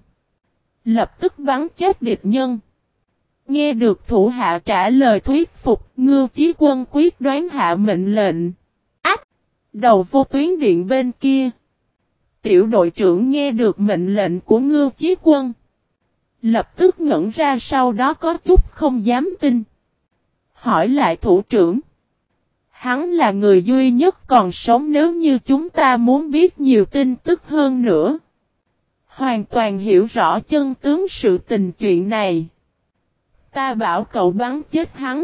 Lập tức bắn chết địch nhân. Nghe được thủ hạ trả lời thuyết phục, ngưu chí quân quyết đoán hạ mệnh lệnh. Ách! Đầu vô tuyến điện bên kia. Tiểu đội trưởng nghe được mệnh lệnh của ngưu chí quân. Lập tức ngẩn ra sau đó có chút không dám tin. Hỏi lại thủ trưởng. Hắn là người duy nhất còn sống nếu như chúng ta muốn biết nhiều tin tức hơn nữa. Hoàn toàn hiểu rõ chân tướng sự tình chuyện này. Ta bảo cậu bắn chết hắn.